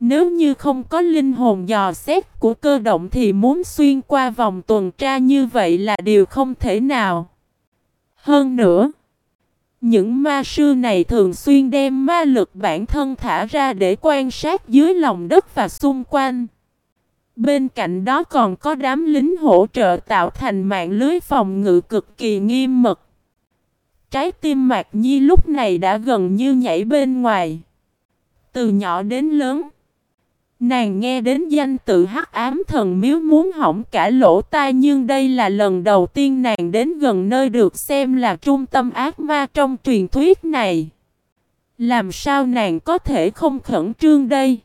Nếu như không có linh hồn dò xét của cơ động thì muốn xuyên qua vòng tuần tra như vậy là điều không thể nào. Hơn nữa, những ma sư này thường xuyên đem ma lực bản thân thả ra để quan sát dưới lòng đất và xung quanh. Bên cạnh đó còn có đám lính hỗ trợ tạo thành mạng lưới phòng ngự cực kỳ nghiêm mật. Trái tim Mạc Nhi lúc này đã gần như nhảy bên ngoài. Từ nhỏ đến lớn. Nàng nghe đến danh tự hắc ám thần miếu muốn hỏng cả lỗ tai nhưng đây là lần đầu tiên nàng đến gần nơi được xem là trung tâm ác ma trong truyền thuyết này. Làm sao nàng có thể không khẩn trương đây?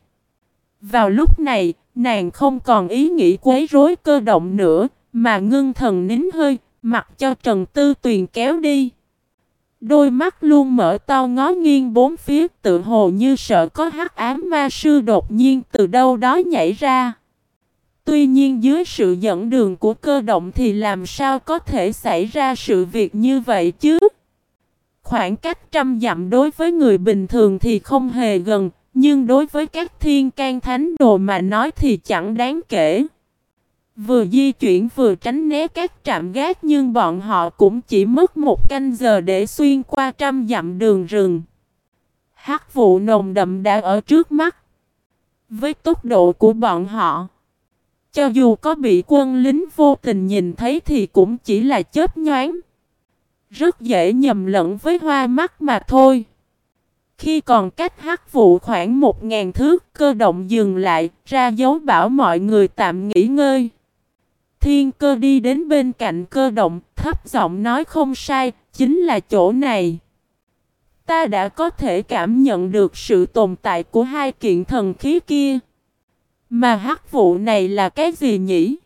Vào lúc này, nàng không còn ý nghĩ quấy rối cơ động nữa, mà ngưng thần nín hơi, mặc cho Trần Tư Tuyền kéo đi. Đôi mắt luôn mở to ngó nghiêng bốn phía tự hồ như sợ có hắc ám ma sư đột nhiên từ đâu đó nhảy ra. Tuy nhiên dưới sự dẫn đường của cơ động thì làm sao có thể xảy ra sự việc như vậy chứ? Khoảng cách trăm dặm đối với người bình thường thì không hề gần, nhưng đối với các thiên can thánh đồ mà nói thì chẳng đáng kể. Vừa di chuyển vừa tránh né các trạm gác nhưng bọn họ cũng chỉ mất một canh giờ để xuyên qua trăm dặm đường rừng. Hắc vụ nồng đậm đã ở trước mắt. Với tốc độ của bọn họ, cho dù có bị quân lính vô tình nhìn thấy thì cũng chỉ là chớp nhoáng. Rất dễ nhầm lẫn với hoa mắt mà thôi. Khi còn cách hắc vụ khoảng một ngàn thước, cơ động dừng lại, ra dấu bảo mọi người tạm nghỉ ngơi. Thiên cơ đi đến bên cạnh cơ động, thấp giọng nói không sai, chính là chỗ này. Ta đã có thể cảm nhận được sự tồn tại của hai kiện thần khí kia. Mà hắc vụ này là cái gì nhỉ?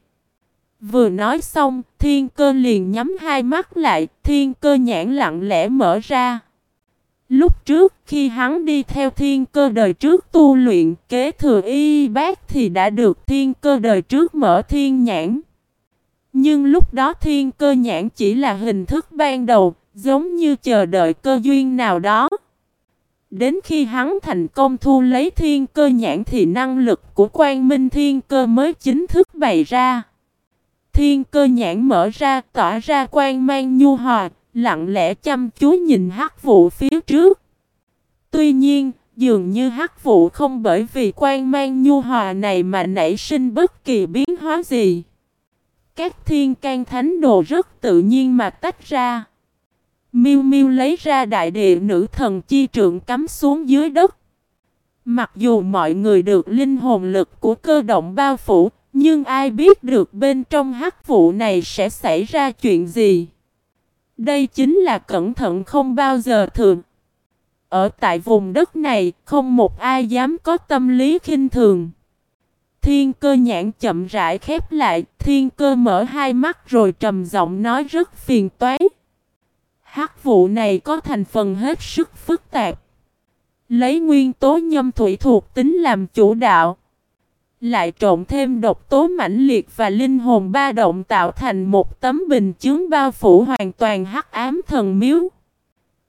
Vừa nói xong, thiên cơ liền nhắm hai mắt lại, thiên cơ nhãn lặng lẽ mở ra. Lúc trước khi hắn đi theo thiên cơ đời trước tu luyện kế thừa y bác thì đã được thiên cơ đời trước mở thiên nhãn. Nhưng lúc đó thiên cơ nhãn chỉ là hình thức ban đầu, giống như chờ đợi cơ duyên nào đó. Đến khi hắn thành công thu lấy thiên cơ nhãn thì năng lực của quan minh thiên cơ mới chính thức bày ra. Thiên cơ nhãn mở ra tỏa ra quan mang nhu hòa, lặng lẽ chăm chú nhìn hắc vụ phía trước. Tuy nhiên, dường như hắc vụ không bởi vì quan mang nhu hòa này mà nảy sinh bất kỳ biến hóa gì. Các thiên can thánh đồ rất tự nhiên mà tách ra. Miu Miu lấy ra đại địa nữ thần chi trượng cắm xuống dưới đất. Mặc dù mọi người được linh hồn lực của cơ động bao phủ, nhưng ai biết được bên trong hắc vụ này sẽ xảy ra chuyện gì? Đây chính là cẩn thận không bao giờ thường. Ở tại vùng đất này, không một ai dám có tâm lý khinh thường. Thiên cơ nhãn chậm rãi khép lại, thiên cơ mở hai mắt rồi trầm giọng nói rất phiền toái. Hắc vụ này có thành phần hết sức phức tạp. Lấy nguyên tố nhâm thủy thuộc tính làm chủ đạo. Lại trộn thêm độc tố mãnh liệt và linh hồn ba động tạo thành một tấm bình chướng bao phủ hoàn toàn hắc ám thần miếu.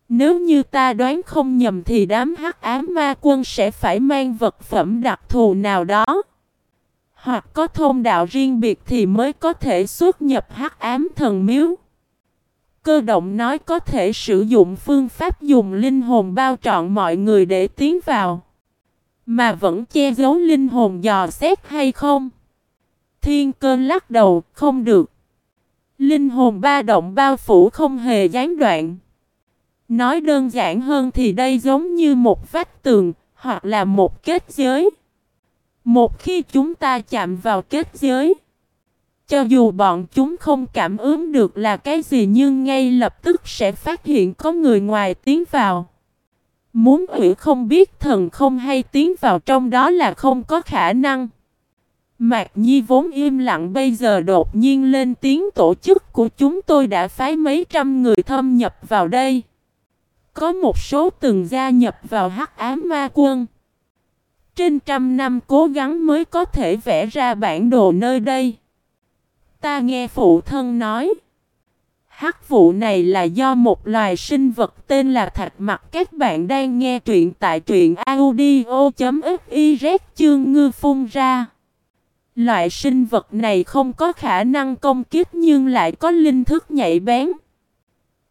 Nếu như ta đoán không nhầm thì đám hắc ám ma quân sẽ phải mang vật phẩm đặc thù nào đó. Hoặc có thôn đạo riêng biệt thì mới có thể xuất nhập hắc ám thần miếu. Cơ động nói có thể sử dụng phương pháp dùng linh hồn bao trọn mọi người để tiến vào. Mà vẫn che giấu linh hồn dò xét hay không? Thiên cơ lắc đầu, không được. Linh hồn ba động bao phủ không hề gián đoạn. Nói đơn giản hơn thì đây giống như một vách tường, hoặc là một kết giới. Một khi chúng ta chạm vào kết giới, cho dù bọn chúng không cảm ứng được là cái gì nhưng ngay lập tức sẽ phát hiện có người ngoài tiến vào. Muốn hủy không biết thần không hay tiến vào trong đó là không có khả năng. Mạc Nhi vốn im lặng bây giờ đột nhiên lên tiếng tổ chức của chúng tôi đã phái mấy trăm người thâm nhập vào đây. Có một số từng gia nhập vào hắc ám ma quân. Trên trăm năm cố gắng mới có thể vẽ ra bản đồ nơi đây. Ta nghe phụ thân nói. Hắc vụ này là do một loài sinh vật tên là thạch mặt các bạn đang nghe truyện tại truyện audio.fiz chương ngư phun ra. Loại sinh vật này không có khả năng công kích nhưng lại có linh thức nhạy bén.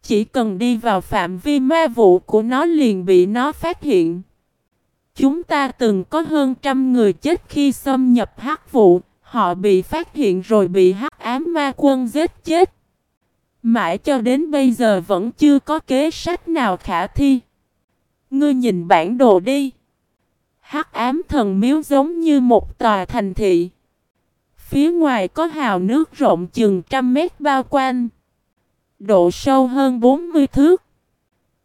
Chỉ cần đi vào phạm vi ma vụ của nó liền bị nó phát hiện. Chúng ta từng có hơn trăm người chết khi xâm nhập hắc vụ, họ bị phát hiện rồi bị hắc ám ma quân giết chết. Mãi cho đến bây giờ vẫn chưa có kế sách nào khả thi. Ngươi nhìn bản đồ đi. Hắc ám thần miếu giống như một tòa thành thị. Phía ngoài có hào nước rộng chừng trăm mét bao quanh. Độ sâu hơn 40 thước.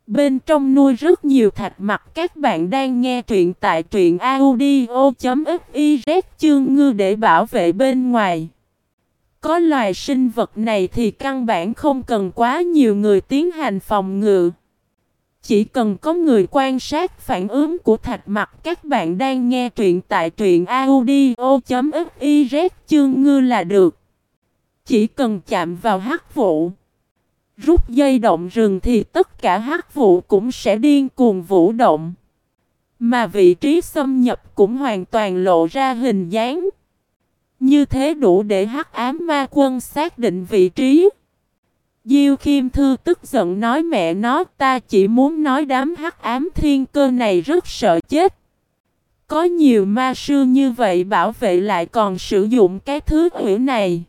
Bên trong nuôi rất nhiều thạch mặt các bạn đang nghe truyện tại truyện audio.fiz chương ngư để bảo vệ bên ngoài. Có loài sinh vật này thì căn bản không cần quá nhiều người tiến hành phòng ngự. Chỉ cần có người quan sát phản ứng của thạch mặt các bạn đang nghe truyện tại truyện audio.fiz chương ngư là được. Chỉ cần chạm vào hắc vụ. Rút dây động rừng thì tất cả hắc vụ cũng sẽ điên cuồng vũ động. Mà vị trí xâm nhập cũng hoàn toàn lộ ra hình dáng. Như thế đủ để hắc ám ma quân xác định vị trí. Diêu Khiêm Thư tức giận nói mẹ nó, ta chỉ muốn nói đám hắc ám thiên cơ này rất sợ chết. Có nhiều ma sư như vậy bảo vệ lại còn sử dụng cái thứ hủy này.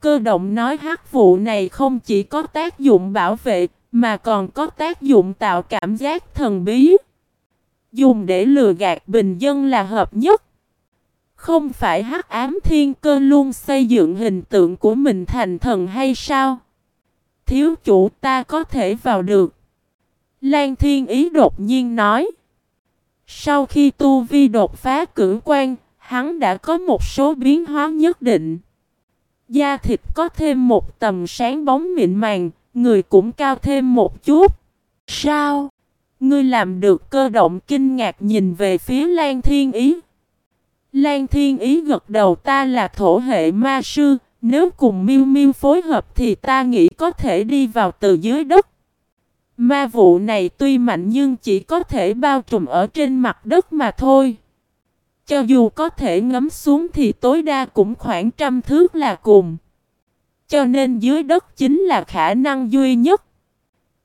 Cơ động nói hắc vụ này không chỉ có tác dụng bảo vệ mà còn có tác dụng tạo cảm giác thần bí. Dùng để lừa gạt bình dân là hợp nhất. Không phải hắc ám thiên cơ luôn xây dựng hình tượng của mình thành thần hay sao? Thiếu chủ ta có thể vào được. Lan thiên ý đột nhiên nói. Sau khi tu vi đột phá cử quan, hắn đã có một số biến hóa nhất định. Da thịt có thêm một tầm sáng bóng mịn màng, người cũng cao thêm một chút. Sao? Ngươi làm được cơ động kinh ngạc nhìn về phía Lan Thiên Ý. Lan Thiên Ý gật đầu ta là thổ hệ ma sư, nếu cùng miêu miêu phối hợp thì ta nghĩ có thể đi vào từ dưới đất. Ma vụ này tuy mạnh nhưng chỉ có thể bao trùm ở trên mặt đất mà thôi. Cho dù có thể ngấm xuống thì tối đa cũng khoảng trăm thước là cùng. Cho nên dưới đất chính là khả năng duy nhất.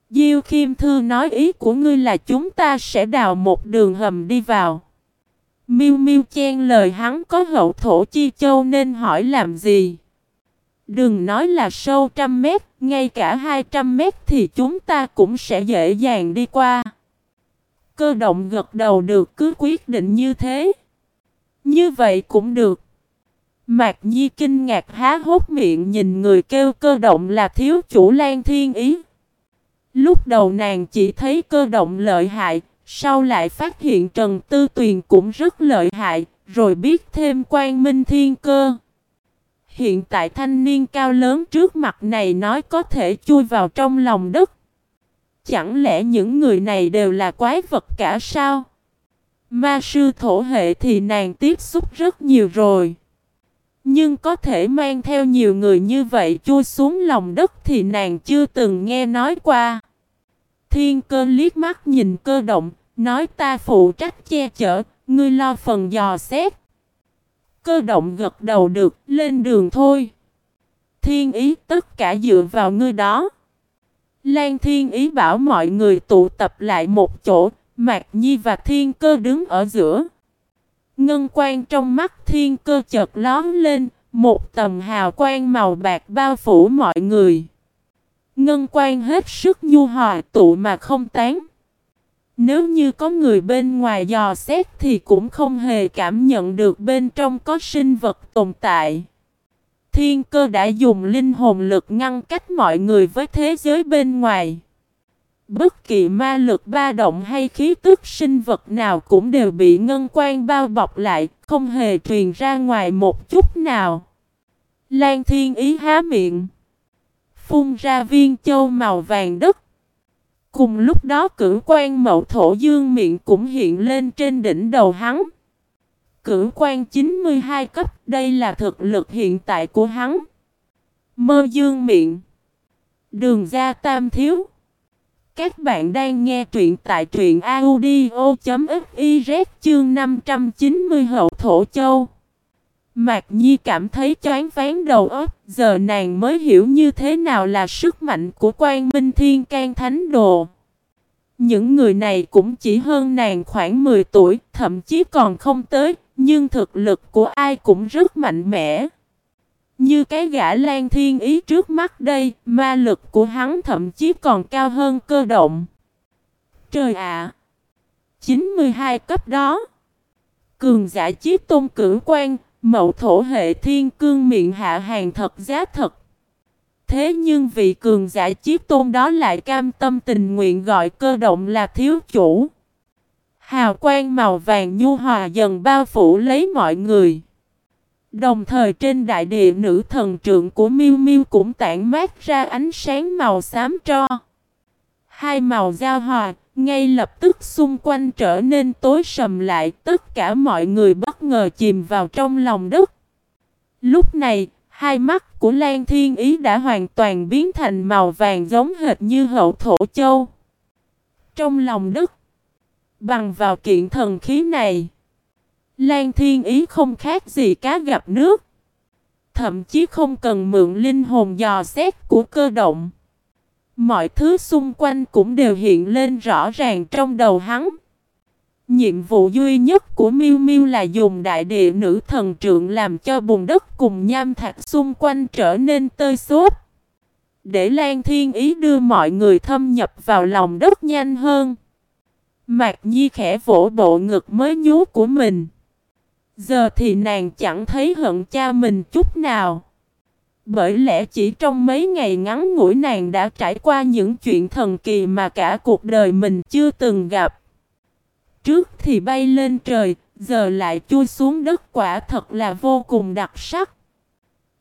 Diêu Khiêm Thư nói ý của ngươi là chúng ta sẽ đào một đường hầm đi vào. Miu Miu chen lời hắn có hậu thổ chi châu nên hỏi làm gì. Đừng nói là sâu trăm mét, ngay cả hai trăm mét thì chúng ta cũng sẽ dễ dàng đi qua. Cơ động gật đầu được cứ quyết định như thế. Như vậy cũng được. Mạc Nhi kinh ngạc há hốt miệng nhìn người kêu cơ động là thiếu chủ Lan Thiên Ý. Lúc đầu nàng chỉ thấy cơ động lợi hại, sau lại phát hiện Trần Tư Tuyền cũng rất lợi hại, rồi biết thêm quan minh thiên cơ. Hiện tại thanh niên cao lớn trước mặt này nói có thể chui vào trong lòng đất. Chẳng lẽ những người này đều là quái vật cả sao? Ma sư thổ hệ thì nàng tiếp xúc rất nhiều rồi. Nhưng có thể mang theo nhiều người như vậy chui xuống lòng đất thì nàng chưa từng nghe nói qua. Thiên cơ liếc mắt nhìn cơ động, nói ta phụ trách che chở, ngươi lo phần dò xét. Cơ động gật đầu được, lên đường thôi. Thiên ý tất cả dựa vào ngươi đó. Lan thiên ý bảo mọi người tụ tập lại một chỗ, Mạc Nhi và thiên cơ đứng ở giữa. Ngân quang trong mắt thiên cơ chợt lóm lên, một tầm hào quang màu bạc bao phủ mọi người. Ngân quang hết sức nhu hòa tụ mà không tán. Nếu như có người bên ngoài dò xét thì cũng không hề cảm nhận được bên trong có sinh vật tồn tại. Thiên cơ đã dùng linh hồn lực ngăn cách mọi người với thế giới bên ngoài. Bất kỳ ma lực ba động hay khí tức sinh vật nào cũng đều bị ngân quan bao bọc lại, không hề truyền ra ngoài một chút nào. Lan thiên ý há miệng. Phun ra viên châu màu vàng đất. Cùng lúc đó cử quan mậu thổ dương miệng cũng hiện lên trên đỉnh đầu hắn. Cử quan 92 cấp, đây là thực lực hiện tại của hắn. Mơ dương miệng. Đường ra tam thiếu. Các bạn đang nghe truyện tại truyện audio.fiz chương 590 hậu thổ châu. Mạc Nhi cảm thấy choáng ván đầu óc, giờ nàng mới hiểu như thế nào là sức mạnh của quan minh thiên can thánh đồ. Những người này cũng chỉ hơn nàng khoảng 10 tuổi, thậm chí còn không tới, nhưng thực lực của ai cũng rất mạnh mẽ. Như cái gã lan thiên ý trước mắt đây, ma lực của hắn thậm chí còn cao hơn cơ động. Trời ạ! 92 cấp đó! Cường giả chiếc tôn cử quan, mậu thổ hệ thiên cương miệng hạ hàng thật giá thật. Thế nhưng vị cường giả chiếc tôn đó lại cam tâm tình nguyện gọi cơ động là thiếu chủ. Hào quang màu vàng nhu hòa dần bao phủ lấy mọi người. Đồng thời trên đại địa nữ thần trượng của Miu Miu cũng tản mát ra ánh sáng màu xám tro. Hai màu giao hòa, ngay lập tức xung quanh trở nên tối sầm lại, tất cả mọi người bất ngờ chìm vào trong lòng đất. Lúc này, hai mắt của Lan Thiên Ý đã hoàn toàn biến thành màu vàng giống hệt như hậu thổ châu. Trong lòng đất, bằng vào kiện thần khí này, Lan Thiên Ý không khác gì cá gặp nước. Thậm chí không cần mượn linh hồn dò xét của cơ động. Mọi thứ xung quanh cũng đều hiện lên rõ ràng trong đầu hắn. Nhiệm vụ duy nhất của Miu Miu là dùng đại địa nữ thần trượng làm cho bùn đất cùng nham thạch xung quanh trở nên tơi xốp. Để Lan Thiên Ý đưa mọi người thâm nhập vào lòng đất nhanh hơn. Mạc Nhi khẽ vỗ bộ ngực mới nhú của mình. Giờ thì nàng chẳng thấy hận cha mình chút nào. Bởi lẽ chỉ trong mấy ngày ngắn ngủi nàng đã trải qua những chuyện thần kỳ mà cả cuộc đời mình chưa từng gặp. Trước thì bay lên trời, giờ lại chui xuống đất quả thật là vô cùng đặc sắc.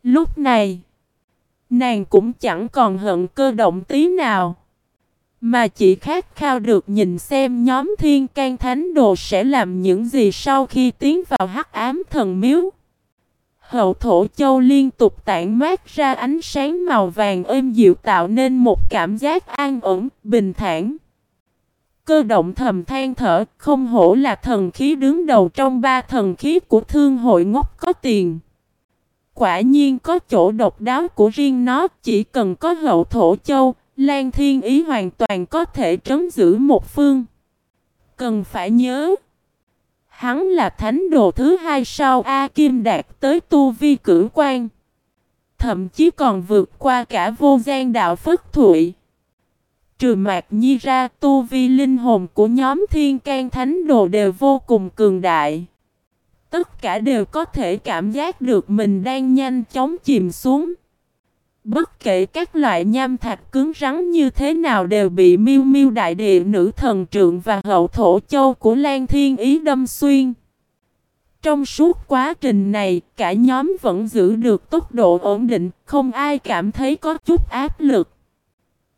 Lúc này, nàng cũng chẳng còn hận cơ động tí nào. Mà chỉ khát khao được nhìn xem nhóm thiên can thánh đồ sẽ làm những gì sau khi tiến vào hắc ám thần miếu. Hậu thổ châu liên tục tản mát ra ánh sáng màu vàng êm dịu tạo nên một cảm giác an ổn, bình thản. Cơ động thầm than thở, không hổ là thần khí đứng đầu trong ba thần khí của thương hội ngốc có tiền. Quả nhiên có chỗ độc đáo của riêng nó, chỉ cần có hậu thổ châu, Lan Thiên Ý hoàn toàn có thể trấn giữ một phương. Cần phải nhớ, hắn là thánh đồ thứ hai sau A Kim đạt tới tu vi cử quan. Thậm chí còn vượt qua cả vô gian đạo Phất Thụy. Trừ mạc nhi ra tu vi linh hồn của nhóm thiên can thánh đồ đều vô cùng cường đại. Tất cả đều có thể cảm giác được mình đang nhanh chóng chìm xuống. Bất kể các loại nham thạch cứng rắn như thế nào đều bị miêu miêu đại địa nữ thần trượng và hậu thổ châu của Lan Thiên Ý đâm xuyên. Trong suốt quá trình này, cả nhóm vẫn giữ được tốc độ ổn định, không ai cảm thấy có chút áp lực.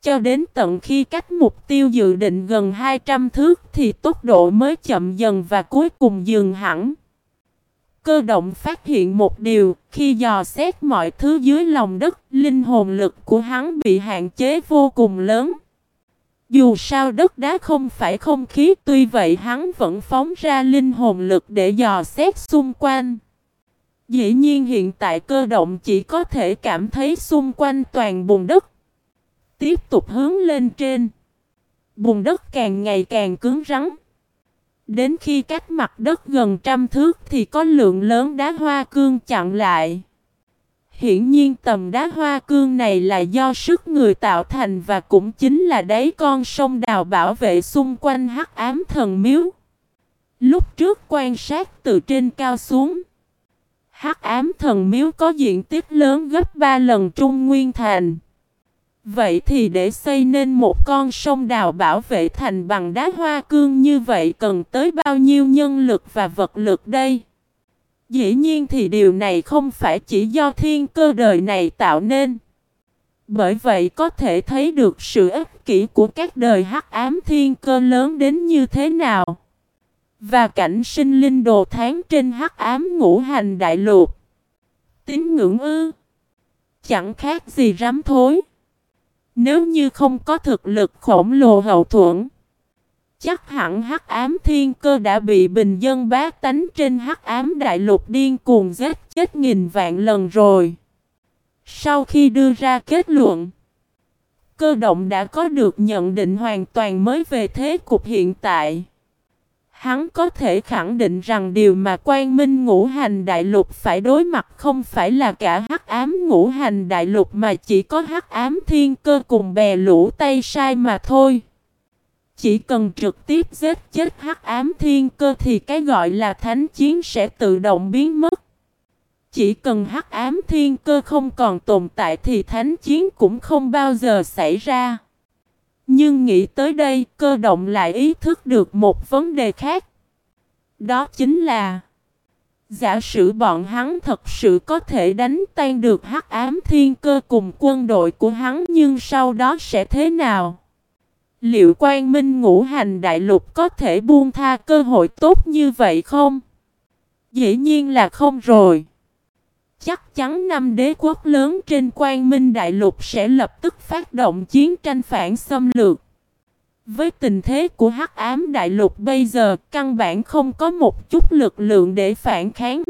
Cho đến tận khi cách mục tiêu dự định gần 200 thước thì tốc độ mới chậm dần và cuối cùng dừng hẳn. Cơ động phát hiện một điều, khi dò xét mọi thứ dưới lòng đất, linh hồn lực của hắn bị hạn chế vô cùng lớn. Dù sao đất đá không phải không khí, tuy vậy hắn vẫn phóng ra linh hồn lực để dò xét xung quanh. Dĩ nhiên hiện tại cơ động chỉ có thể cảm thấy xung quanh toàn bùn đất. Tiếp tục hướng lên trên. Bùn đất càng ngày càng cứng rắn. Đến khi cách mặt đất gần trăm thước thì có lượng lớn đá hoa cương chặn lại. Hiển nhiên tầm đá hoa cương này là do sức người tạo thành và cũng chính là đáy con sông đào bảo vệ xung quanh hắc ám thần miếu. Lúc trước quan sát từ trên cao xuống, hắc ám thần miếu có diện tích lớn gấp 3 lần Trung Nguyên Thành. Vậy thì để xây nên một con sông đào bảo vệ thành bằng đá hoa cương như vậy cần tới bao nhiêu nhân lực và vật lực đây? Dĩ nhiên thì điều này không phải chỉ do thiên cơ đời này tạo nên. Bởi vậy có thể thấy được sự ích kỷ của các đời hắc ám thiên cơ lớn đến như thế nào. Và cảnh sinh linh đồ tháng trên hắc ám ngũ hành đại lục. Tín ngưỡng ư. Chẳng khác gì rắm thối. Nếu như không có thực lực khổng lồ hậu thuẫn, chắc hẳn hắc ám thiên cơ đã bị bình dân bá tánh trên hắc ám đại lục điên cuồng giết chết nghìn vạn lần rồi. Sau khi đưa ra kết luận, cơ động đã có được nhận định hoàn toàn mới về thế cục hiện tại. Hắn có thể khẳng định rằng điều mà quan minh ngũ hành đại lục phải đối mặt không phải là cả hắc ám ngũ hành đại lục mà chỉ có hắc ám thiên cơ cùng bè lũ tay sai mà thôi. Chỉ cần trực tiếp giết chết hắc ám thiên cơ thì cái gọi là thánh chiến sẽ tự động biến mất. Chỉ cần hắc ám thiên cơ không còn tồn tại thì thánh chiến cũng không bao giờ xảy ra. Nhưng nghĩ tới đây, cơ động lại ý thức được một vấn đề khác. Đó chính là Giả sử bọn hắn thật sự có thể đánh tan được hắc ám thiên cơ cùng quân đội của hắn nhưng sau đó sẽ thế nào? Liệu quan minh ngũ hành đại lục có thể buông tha cơ hội tốt như vậy không? Dĩ nhiên là không rồi. Chắc chắn năm đế quốc lớn trên quan minh đại lục sẽ lập tức phát động chiến tranh phản xâm lược. Với tình thế của hắc ám đại lục bây giờ, căn bản không có một chút lực lượng để phản kháng.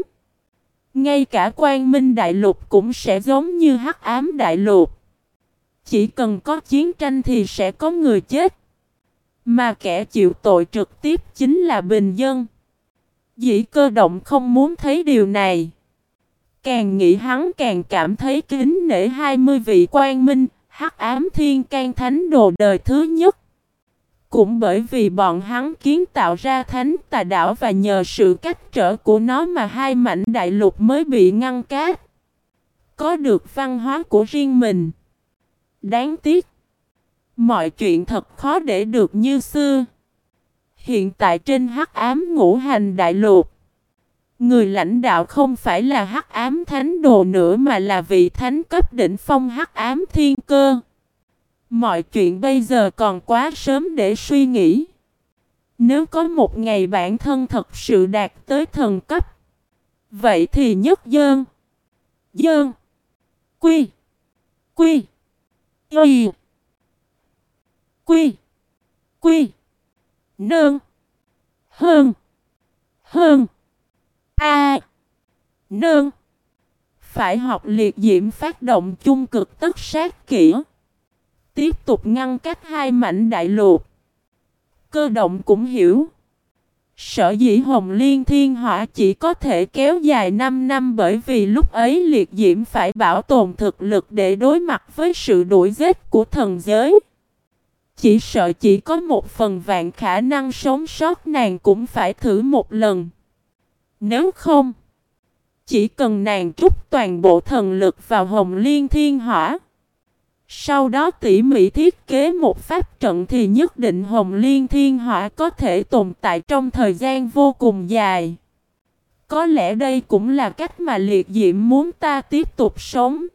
Ngay cả quan minh đại lục cũng sẽ giống như hắc ám đại lục. Chỉ cần có chiến tranh thì sẽ có người chết. Mà kẻ chịu tội trực tiếp chính là bình dân. Dĩ cơ động không muốn thấy điều này. Càng nghĩ hắn càng cảm thấy kính nể 20 vị quan minh, hắc ám thiên can thánh đồ đời thứ nhất. Cũng bởi vì bọn hắn kiến tạo ra thánh tà đảo và nhờ sự cách trở của nó mà hai mảnh đại lục mới bị ngăn cát. Có được văn hóa của riêng mình. Đáng tiếc. Mọi chuyện thật khó để được như xưa. Hiện tại trên hắc ám ngũ hành đại lục. Người lãnh đạo không phải là hắc ám thánh đồ nữa mà là vị thánh cấp đỉnh phong hắc ám thiên cơ. Mọi chuyện bây giờ còn quá sớm để suy nghĩ. Nếu có một ngày bản thân thật sự đạt tới thần cấp, vậy thì nhất dơn, dơn, quy, quy, y, quy, quy, nương, hơn, hơn, a, nương, phải học liệt diễm phát động chung cực tất sát kỹ tiếp tục ngăn cách hai mảnh đại lục. Cơ động cũng hiểu. Sở dĩ Hồng Liên Thiên Hỏa chỉ có thể kéo dài 5 năm bởi vì lúc ấy liệt diễm phải bảo tồn thực lực để đối mặt với sự đuổi giết của thần giới. Chỉ sợ chỉ có một phần vạn khả năng sống sót nàng cũng phải thử một lần. Nếu không, chỉ cần nàng trút toàn bộ thần lực vào Hồng Liên Thiên Hỏa. Sau đó tỉ mỉ thiết kế một pháp trận thì nhất định Hồng Liên Thiên Hỏa có thể tồn tại trong thời gian vô cùng dài. Có lẽ đây cũng là cách mà liệt diệm muốn ta tiếp tục sống.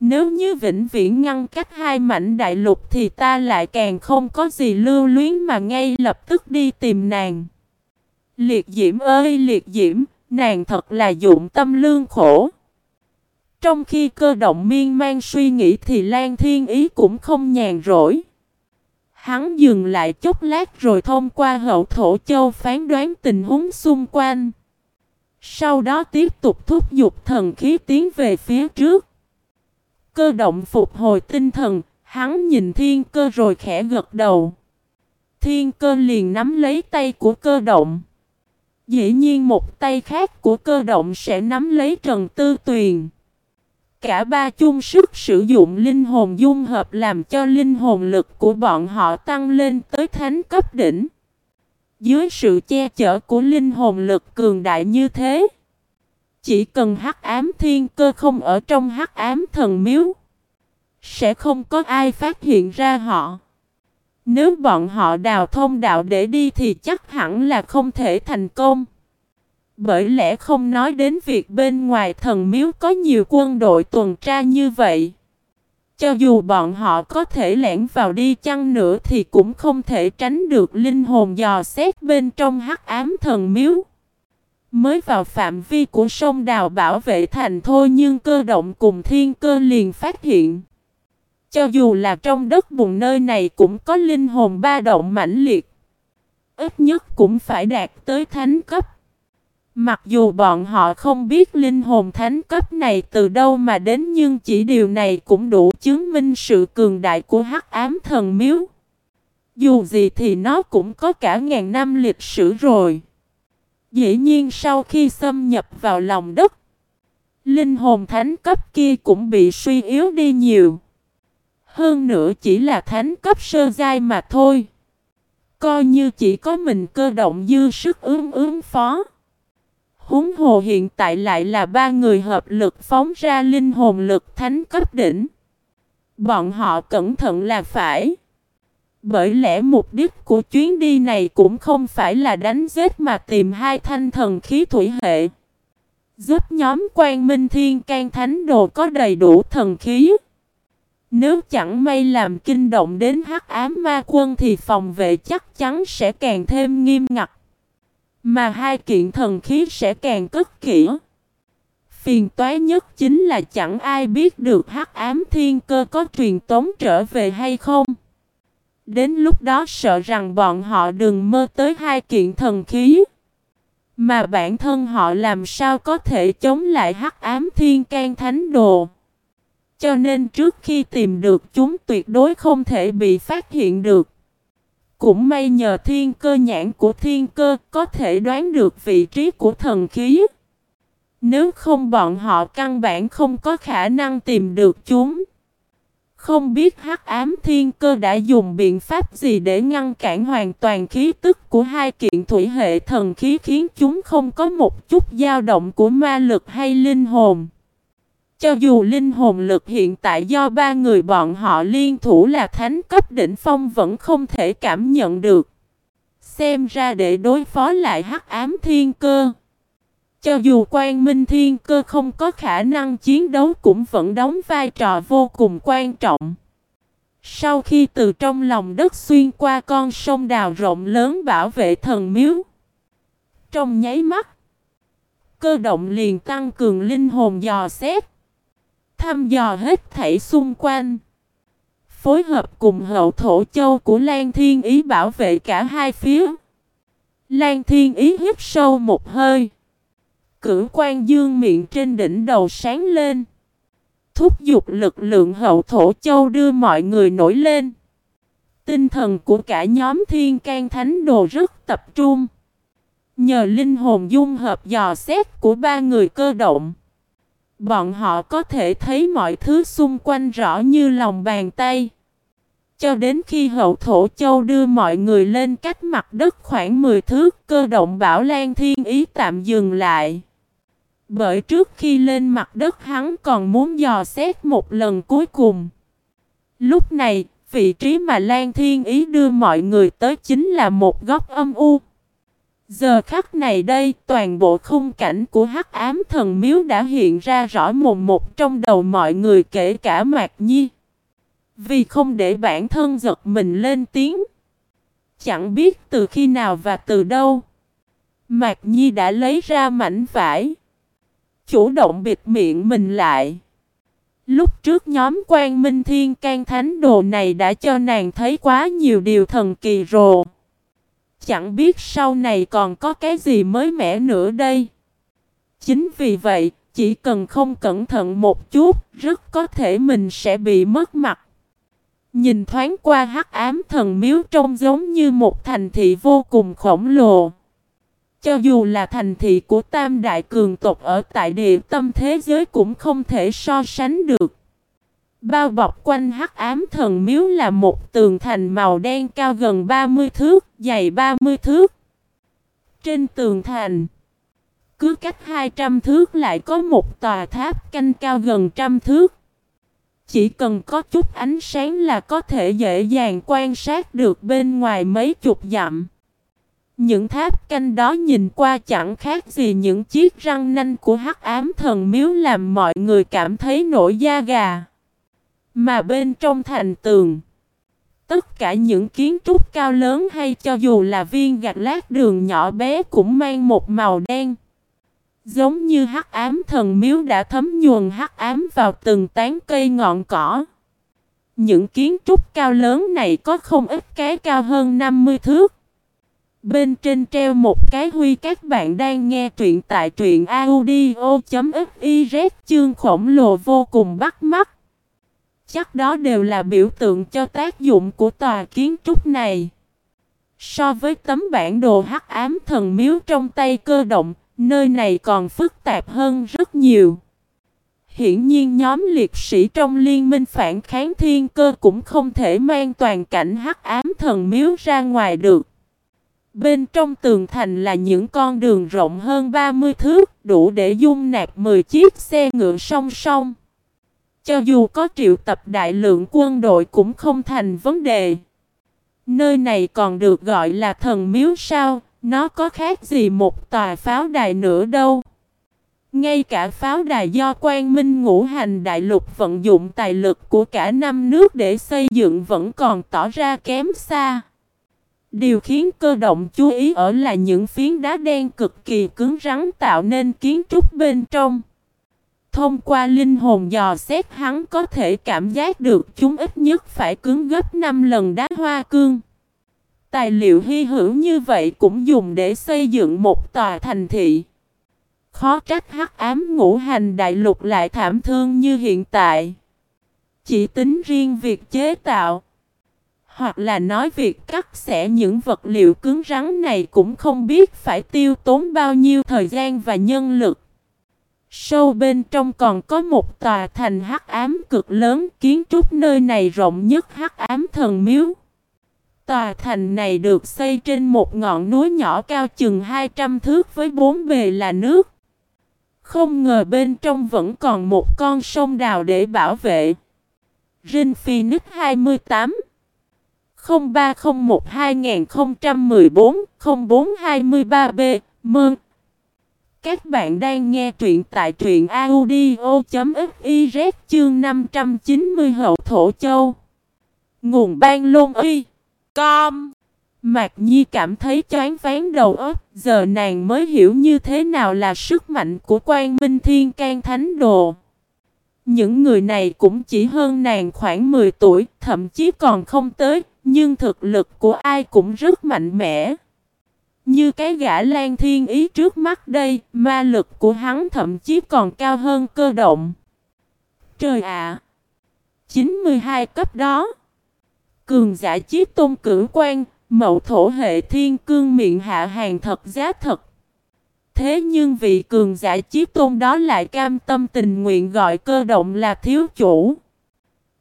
Nếu như vĩnh viễn ngăn cách hai mảnh đại lục thì ta lại càng không có gì lưu luyến mà ngay lập tức đi tìm nàng. Liệt diễm ơi liệt diễm, nàng thật là dụng tâm lương khổ. Trong khi cơ động miên man suy nghĩ thì Lan Thiên Ý cũng không nhàn rỗi. Hắn dừng lại chốc lát rồi thông qua hậu thổ châu phán đoán tình huống xung quanh. Sau đó tiếp tục thúc giục thần khí tiến về phía trước. Cơ động phục hồi tinh thần, hắn nhìn thiên cơ rồi khẽ gật đầu. Thiên cơ liền nắm lấy tay của cơ động. Dĩ nhiên một tay khác của cơ động sẽ nắm lấy Trần Tư Tuyền. Cả ba chung sức sử dụng linh hồn dung hợp làm cho linh hồn lực của bọn họ tăng lên tới thánh cấp đỉnh. Dưới sự che chở của linh hồn lực cường đại như thế, chỉ cần hắc ám thiên cơ không ở trong hắc ám thần miếu, sẽ không có ai phát hiện ra họ. Nếu bọn họ đào thông đạo để đi thì chắc hẳn là không thể thành công. Bởi lẽ không nói đến việc bên ngoài thần miếu có nhiều quân đội tuần tra như vậy. Cho dù bọn họ có thể lẻn vào đi chăng nữa thì cũng không thể tránh được linh hồn dò xét bên trong hắc ám thần miếu. Mới vào phạm vi của sông đào bảo vệ thành thôi nhưng cơ động cùng thiên cơ liền phát hiện. Cho dù là trong đất bùn nơi này cũng có linh hồn ba động mãnh liệt. Ít nhất cũng phải đạt tới thánh cấp. Mặc dù bọn họ không biết linh hồn thánh cấp này từ đâu mà đến nhưng chỉ điều này cũng đủ chứng minh sự cường đại của hắc ám thần miếu. Dù gì thì nó cũng có cả ngàn năm lịch sử rồi. Dĩ nhiên sau khi xâm nhập vào lòng đất, linh hồn thánh cấp kia cũng bị suy yếu đi nhiều. Hơn nữa chỉ là thánh cấp sơ giai mà thôi. Coi như chỉ có mình cơ động dư sức ứng ứng phó. Húng hồ hiện tại lại là ba người hợp lực phóng ra linh hồn lực thánh cấp đỉnh. Bọn họ cẩn thận là phải. Bởi lẽ mục đích của chuyến đi này cũng không phải là đánh giết mà tìm hai thanh thần khí thủy hệ. Giúp nhóm quan minh thiên can thánh đồ có đầy đủ thần khí. Nếu chẳng may làm kinh động đến hắc ám ma quân thì phòng vệ chắc chắn sẽ càng thêm nghiêm ngặt. Mà hai kiện thần khí sẽ càng cất kỹ. Phiền toái nhất chính là chẳng ai biết được hắc ám thiên cơ có truyền tống trở về hay không. Đến lúc đó sợ rằng bọn họ đừng mơ tới hai kiện thần khí. Mà bản thân họ làm sao có thể chống lại hắc ám thiên can thánh đồ. Cho nên trước khi tìm được chúng tuyệt đối không thể bị phát hiện được. Cũng may nhờ thiên cơ nhãn của thiên cơ có thể đoán được vị trí của thần khí. Nếu không bọn họ căn bản không có khả năng tìm được chúng. Không biết hắc ám thiên cơ đã dùng biện pháp gì để ngăn cản hoàn toàn khí tức của hai kiện thủy hệ thần khí khiến chúng không có một chút dao động của ma lực hay linh hồn. Cho dù linh hồn lực hiện tại do ba người bọn họ liên thủ là thánh cấp đỉnh phong vẫn không thể cảm nhận được. Xem ra để đối phó lại hắc ám thiên cơ. Cho dù quan minh thiên cơ không có khả năng chiến đấu cũng vẫn đóng vai trò vô cùng quan trọng. Sau khi từ trong lòng đất xuyên qua con sông đào rộng lớn bảo vệ thần miếu. Trong nháy mắt, cơ động liền tăng cường linh hồn dò xét. Thăm dò hết thảy xung quanh. Phối hợp cùng hậu thổ châu của Lan Thiên Ý bảo vệ cả hai phía. Lan Thiên Ý hít sâu một hơi. Cử quan dương miệng trên đỉnh đầu sáng lên. Thúc giục lực lượng hậu thổ châu đưa mọi người nổi lên. Tinh thần của cả nhóm thiên can thánh đồ rất tập trung. Nhờ linh hồn dung hợp dò xét của ba người cơ động. Bọn họ có thể thấy mọi thứ xung quanh rõ như lòng bàn tay. Cho đến khi hậu thổ châu đưa mọi người lên cách mặt đất khoảng 10 thước, cơ động bảo Lan Thiên Ý tạm dừng lại. Bởi trước khi lên mặt đất hắn còn muốn dò xét một lần cuối cùng. Lúc này, vị trí mà Lan Thiên Ý đưa mọi người tới chính là một góc âm u. Giờ khắc này đây, toàn bộ khung cảnh của hắc ám thần miếu đã hiện ra rõ mồn một trong đầu mọi người kể cả Mạc Nhi. Vì không để bản thân giật mình lên tiếng. Chẳng biết từ khi nào và từ đâu. Mạc Nhi đã lấy ra mảnh vải. Chủ động bịt miệng mình lại. Lúc trước nhóm quan minh thiên can thánh đồ này đã cho nàng thấy quá nhiều điều thần kỳ rồi. Chẳng biết sau này còn có cái gì mới mẻ nữa đây. Chính vì vậy, chỉ cần không cẩn thận một chút, rất có thể mình sẽ bị mất mặt. Nhìn thoáng qua hắc ám thần miếu trông giống như một thành thị vô cùng khổng lồ. Cho dù là thành thị của tam đại cường tộc ở tại địa tâm thế giới cũng không thể so sánh được. Bao bọc quanh hắc ám thần miếu là một tường thành màu đen cao gần 30 thước, dày 30 thước. Trên tường thành, cứ cách 200 thước lại có một tòa tháp canh cao gần trăm thước. Chỉ cần có chút ánh sáng là có thể dễ dàng quan sát được bên ngoài mấy chục dặm. Những tháp canh đó nhìn qua chẳng khác gì những chiếc răng nanh của hắc ám thần miếu làm mọi người cảm thấy nổi da gà. Mà bên trong thành tường, tất cả những kiến trúc cao lớn hay cho dù là viên gạch lát đường nhỏ bé cũng mang một màu đen. Giống như hắc ám thần miếu đã thấm nhuần hắc ám vào từng tán cây ngọn cỏ. Những kiến trúc cao lớn này có không ít cái cao hơn 50 thước. Bên trên treo một cái huy các bạn đang nghe truyện tại truyện audio.fiz chương khổng lồ vô cùng bắt mắt. Chắc đó đều là biểu tượng cho tác dụng của tòa kiến trúc này. So với tấm bản đồ hắc ám thần miếu trong tay cơ động, nơi này còn phức tạp hơn rất nhiều. Hiển nhiên nhóm liệt sĩ trong liên minh phản kháng thiên cơ cũng không thể mang toàn cảnh hắc ám thần miếu ra ngoài được. Bên trong tường thành là những con đường rộng hơn 30 thước, đủ để dung nạp 10 chiếc xe ngựa song song. Cho dù có triệu tập đại lượng quân đội cũng không thành vấn đề. Nơi này còn được gọi là thần miếu sao, nó có khác gì một tòa pháo đài nữa đâu. Ngay cả pháo đài do quan minh ngũ hành đại lục vận dụng tài lực của cả năm nước để xây dựng vẫn còn tỏ ra kém xa. Điều khiến cơ động chú ý ở là những phiến đá đen cực kỳ cứng rắn tạo nên kiến trúc bên trong. Thông qua linh hồn dò xét hắn có thể cảm giác được chúng ít nhất phải cứng gấp 5 lần đá hoa cương. Tài liệu hy hữu như vậy cũng dùng để xây dựng một tòa thành thị. Khó trách hắc ám ngũ hành đại lục lại thảm thương như hiện tại. Chỉ tính riêng việc chế tạo, hoặc là nói việc cắt xẻ những vật liệu cứng rắn này cũng không biết phải tiêu tốn bao nhiêu thời gian và nhân lực. Sâu bên trong còn có một tòa thành hắc ám cực lớn, kiến trúc nơi này rộng nhất hắc ám thần miếu. Tòa thành này được xây trên một ngọn núi nhỏ cao chừng 200 thước với bốn bề là nước. Không ngờ bên trong vẫn còn một con sông đào để bảo vệ. Rin Phoenix 28 0301 2014 0423 B Mơn các bạn đang nghe truyện tại truyện audio.fiz chương 590 Hậu Thổ Châu Nguồn ban lôn y. Com Mạc Nhi cảm thấy choáng ván đầu óc, giờ nàng mới hiểu như thế nào là sức mạnh của quan minh thiên can thánh đồ. Những người này cũng chỉ hơn nàng khoảng 10 tuổi, thậm chí còn không tới, nhưng thực lực của ai cũng rất mạnh mẽ. Như cái gã lan thiên ý trước mắt đây, ma lực của hắn thậm chí còn cao hơn cơ động. Trời ạ! 92 cấp đó! Cường giả chiếc tôn cử quan, mậu thổ hệ thiên cương miệng hạ hàng thật giá thật. Thế nhưng vị cường giả chiếc tôn đó lại cam tâm tình nguyện gọi cơ động là thiếu chủ.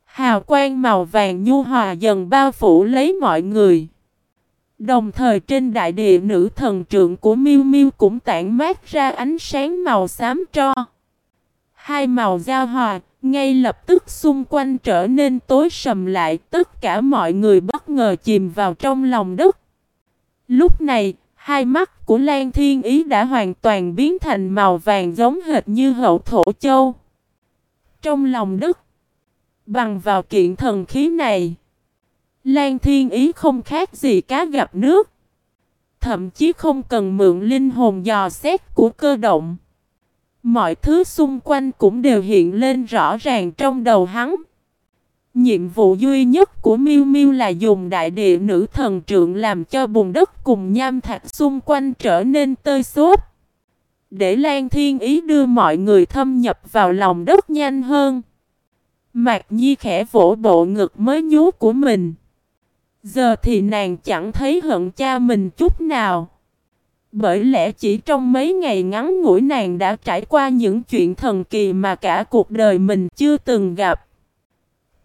Hào quang màu vàng nhu hòa dần bao phủ lấy mọi người. Đồng thời trên đại địa nữ thần trượng của Miu Miu cũng tản mát ra ánh sáng màu xám tro. Hai màu giao hòa, ngay lập tức xung quanh trở nên tối sầm lại, tất cả mọi người bất ngờ chìm vào trong lòng đất. Lúc này, hai mắt của Lan Thiên Ý đã hoàn toàn biến thành màu vàng giống hệt như hậu thổ châu. Trong lòng đất, bằng vào kiện thần khí này, Lan Thiên Ý không khác gì cá gặp nước. Thậm chí không cần mượn linh hồn dò xét của cơ động. Mọi thứ xung quanh cũng đều hiện lên rõ ràng trong đầu hắn. Nhiệm vụ duy nhất của Miu Miu là dùng đại địa nữ thần trượng làm cho bùn đất cùng nham thạch xung quanh trở nên tơi xốp. Để Lan Thiên Ý đưa mọi người thâm nhập vào lòng đất nhanh hơn. Mạc Nhi khẽ vỗ bộ ngực mới nhú của mình. Giờ thì nàng chẳng thấy hận cha mình chút nào. Bởi lẽ chỉ trong mấy ngày ngắn ngủi nàng đã trải qua những chuyện thần kỳ mà cả cuộc đời mình chưa từng gặp.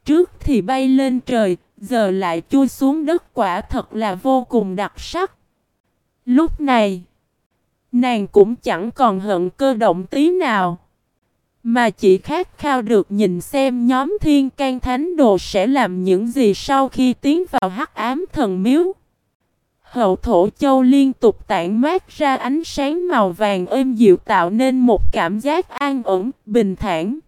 Trước thì bay lên trời, giờ lại chui xuống đất quả thật là vô cùng đặc sắc. Lúc này, nàng cũng chẳng còn hận cơ động tí nào. Mà chỉ khát khao được nhìn xem nhóm thiên can thánh đồ sẽ làm những gì sau khi tiến vào hắc ám thần miếu. Hậu thổ châu liên tục tản mát ra ánh sáng màu vàng êm dịu tạo nên một cảm giác an ổn, bình thản.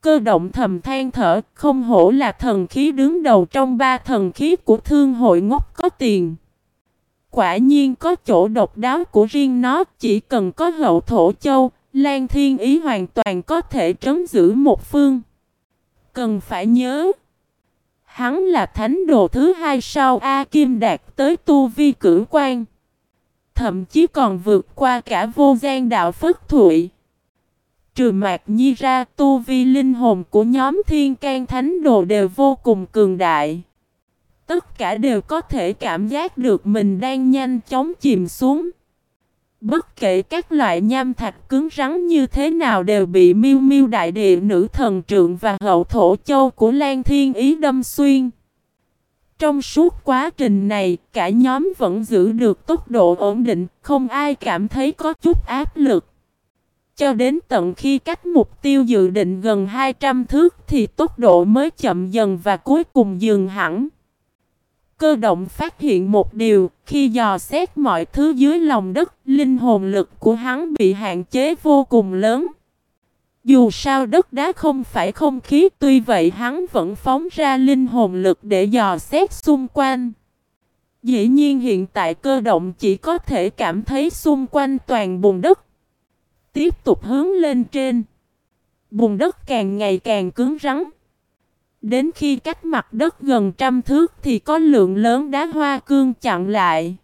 Cơ động thầm than thở, không hổ là thần khí đứng đầu trong ba thần khí của thương hội ngốc có tiền. Quả nhiên có chỗ độc đáo của riêng nó, chỉ cần có hậu thổ châu, Lan Thiên Ý hoàn toàn có thể trấn giữ một phương. Cần phải nhớ. Hắn là thánh đồ thứ hai sau A Kim đạt tới tu vi cử quan. Thậm chí còn vượt qua cả vô gian đạo Phất Thụy. Trừ mạc nhi ra, tu vi linh hồn của nhóm thiên can thánh đồ đều vô cùng cường đại. Tất cả đều có thể cảm giác được mình đang nhanh chóng chìm xuống. Bất kể các loại nham thạch cứng rắn như thế nào đều bị miêu miêu đại địa nữ thần trượng và hậu thổ châu của Lan Thiên Ý đâm xuyên. Trong suốt quá trình này, cả nhóm vẫn giữ được tốc độ ổn định, không ai cảm thấy có chút áp lực. Cho đến tận khi cách mục tiêu dự định gần 200 thước thì tốc độ mới chậm dần và cuối cùng dừng hẳn. Cơ động phát hiện một điều, khi dò xét mọi thứ dưới lòng đất, linh hồn lực của hắn bị hạn chế vô cùng lớn. Dù sao đất đá không phải không khí, tuy vậy hắn vẫn phóng ra linh hồn lực để dò xét xung quanh. Dĩ nhiên hiện tại cơ động chỉ có thể cảm thấy xung quanh toàn bùn đất. Tiếp tục hướng lên trên. Bùn đất càng ngày càng cứng rắn. Đến khi cách mặt đất gần trăm thước thì có lượng lớn đá hoa cương chặn lại.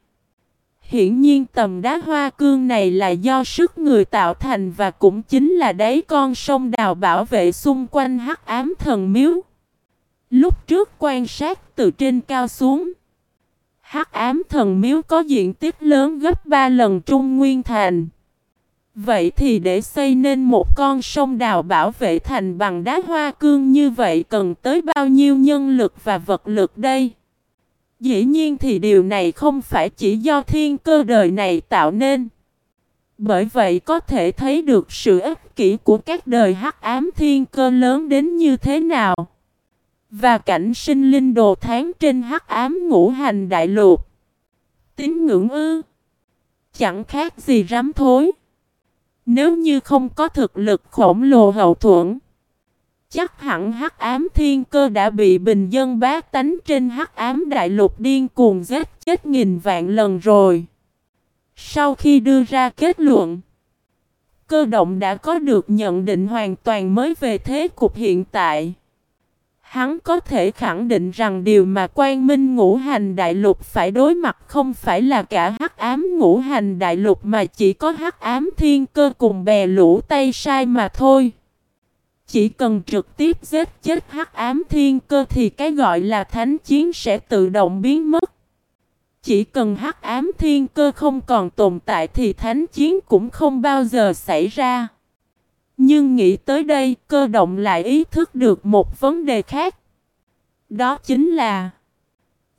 Hiển nhiên tầm đá hoa cương này là do sức người tạo thành và cũng chính là đáy con sông đào bảo vệ xung quanh hắc ám thần miếu. Lúc trước quan sát từ trên cao xuống, hắc ám thần miếu có diện tích lớn gấp 3 lần Trung Nguyên Thành. Vậy thì để xây nên một con sông đào bảo vệ thành bằng đá hoa cương như vậy cần tới bao nhiêu nhân lực và vật lực đây? Dĩ nhiên thì điều này không phải chỉ do thiên cơ đời này tạo nên. Bởi vậy có thể thấy được sự ích kỷ của các đời hắc ám thiên cơ lớn đến như thế nào. Và cảnh sinh linh đồ tháng trên hắc ám ngũ hành đại lục. Tín ngưỡng ư. Chẳng khác gì rắm thối. Nếu như không có thực lực khổng lồ hậu thuẫn. Chắc hẳn hắc ám thiên cơ đã bị bình dân bá tánh trên hắc ám đại lục điên cuồng giết chết nghìn vạn lần rồi. Sau khi đưa ra kết luận, cơ động đã có được nhận định hoàn toàn mới về thế cục hiện tại. Hắn có thể khẳng định rằng điều mà quan minh ngũ hành đại lục phải đối mặt không phải là cả hắc ám ngũ hành đại lục mà chỉ có hắc ám thiên cơ cùng bè lũ tay sai mà thôi. Chỉ cần trực tiếp giết chết hắc ám thiên cơ thì cái gọi là thánh chiến sẽ tự động biến mất. Chỉ cần hắc ám thiên cơ không còn tồn tại thì thánh chiến cũng không bao giờ xảy ra. Nhưng nghĩ tới đây, cơ động lại ý thức được một vấn đề khác. Đó chính là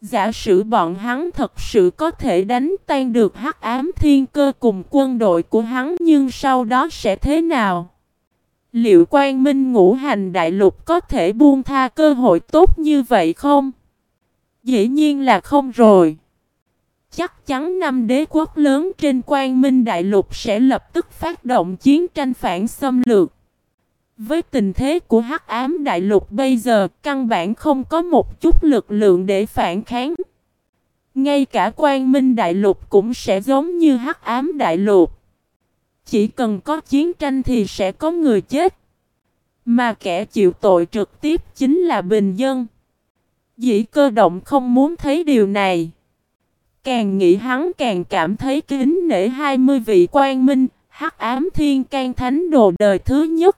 Giả sử bọn hắn thật sự có thể đánh tan được hắc ám thiên cơ cùng quân đội của hắn nhưng sau đó sẽ thế nào? Liệu quan minh ngũ hành đại lục có thể buông tha cơ hội tốt như vậy không? Dĩ nhiên là không rồi. Chắc chắn năm đế quốc lớn trên quan minh đại lục sẽ lập tức phát động chiến tranh phản xâm lược. Với tình thế của hắc ám đại lục bây giờ, căn bản không có một chút lực lượng để phản kháng. Ngay cả quan minh đại lục cũng sẽ giống như hắc ám đại lục. Chỉ cần có chiến tranh thì sẽ có người chết. Mà kẻ chịu tội trực tiếp chính là bình dân. Dĩ cơ động không muốn thấy điều này. Càng nghĩ hắn càng cảm thấy kính nể 20 vị quan minh, hắc ám thiên can thánh đồ đời thứ nhất.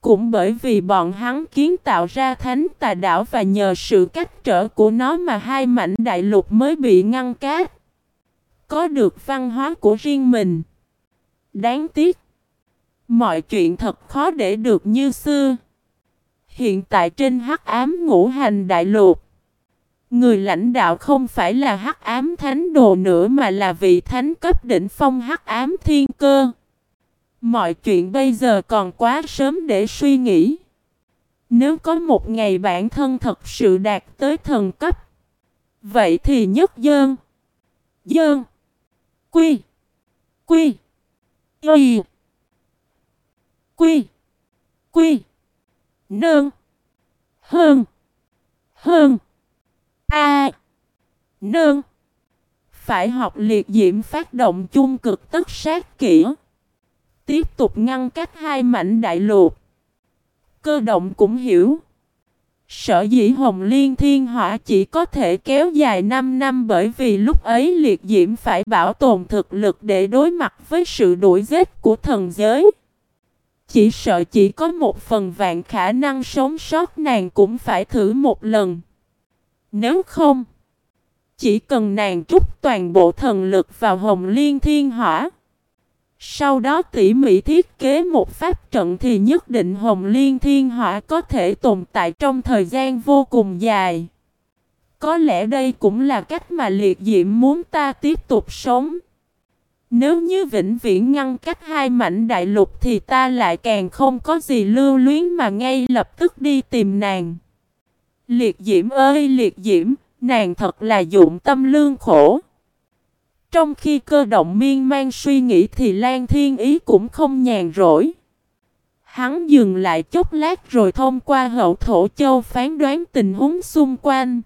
Cũng bởi vì bọn hắn kiến tạo ra thánh tà đảo và nhờ sự cách trở của nó mà hai mảnh đại lục mới bị ngăn cát. Có được văn hóa của riêng mình. Đáng tiếc. Mọi chuyện thật khó để được như xưa. Hiện tại trên hắc ám ngũ hành đại lục. Người lãnh đạo không phải là hắc ám thánh đồ nữa mà là vị thánh cấp đỉnh phong hắc ám thiên cơ. Mọi chuyện bây giờ còn quá sớm để suy nghĩ. Nếu có một ngày bản thân thật sự đạt tới thần cấp, vậy thì nhất dơn, dơn, quy, quy, y, quy, quy, nương, hơn, hơn, a, nương. Phải học liệt diễm phát động chung cực tất sát kỹ tiếp tục ngăn cách hai mảnh đại lục. Cơ động cũng hiểu. Sở dĩ Hồng Liên Thiên Hỏa chỉ có thể kéo dài 5 năm bởi vì lúc ấy liệt diễm phải bảo tồn thực lực để đối mặt với sự đuổi giết của thần giới. Chỉ sợ chỉ có một phần vạn khả năng sống sót nàng cũng phải thử một lần. Nếu không, chỉ cần nàng trút toàn bộ thần lực vào Hồng Liên Thiên Hỏa sau đó tỉ mỉ thiết kế một pháp trận thì nhất định Hồng Liên Thiên Hỏa có thể tồn tại trong thời gian vô cùng dài. Có lẽ đây cũng là cách mà liệt diệm muốn ta tiếp tục sống. Nếu như vĩnh viễn ngăn cách hai mảnh đại lục thì ta lại càng không có gì lưu luyến mà ngay lập tức đi tìm nàng. Liệt diễm ơi liệt diễm, nàng thật là dụng tâm lương khổ. Trong khi cơ động miên man suy nghĩ thì Lan Thiên Ý cũng không nhàn rỗi. Hắn dừng lại chốc lát rồi thông qua hậu thổ châu phán đoán tình huống xung quanh.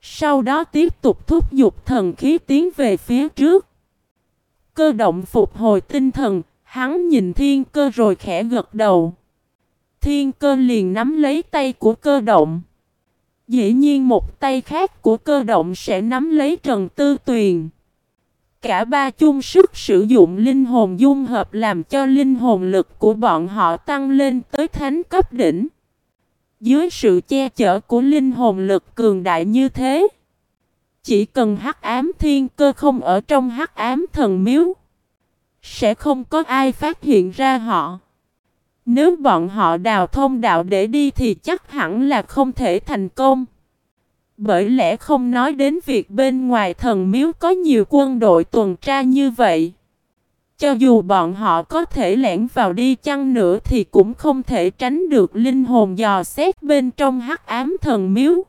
Sau đó tiếp tục thúc giục thần khí tiến về phía trước. Cơ động phục hồi tinh thần, hắn nhìn thiên cơ rồi khẽ gật đầu. Thiên cơ liền nắm lấy tay của cơ động. Dĩ nhiên một tay khác của cơ động sẽ nắm lấy Trần Tư Tuyền. Cả ba chung sức sử dụng linh hồn dung hợp làm cho linh hồn lực của bọn họ tăng lên tới thánh cấp đỉnh. Dưới sự che chở của linh hồn lực cường đại như thế, chỉ cần hắc ám thiên cơ không ở trong hắc ám thần miếu, Sẽ không có ai phát hiện ra họ. Nếu bọn họ đào thông đạo để đi thì chắc hẳn là không thể thành công. Bởi lẽ không nói đến việc bên ngoài thần miếu có nhiều quân đội tuần tra như vậy. Cho dù bọn họ có thể lẻn vào đi chăng nữa thì cũng không thể tránh được linh hồn dò xét bên trong hắc ám thần miếu.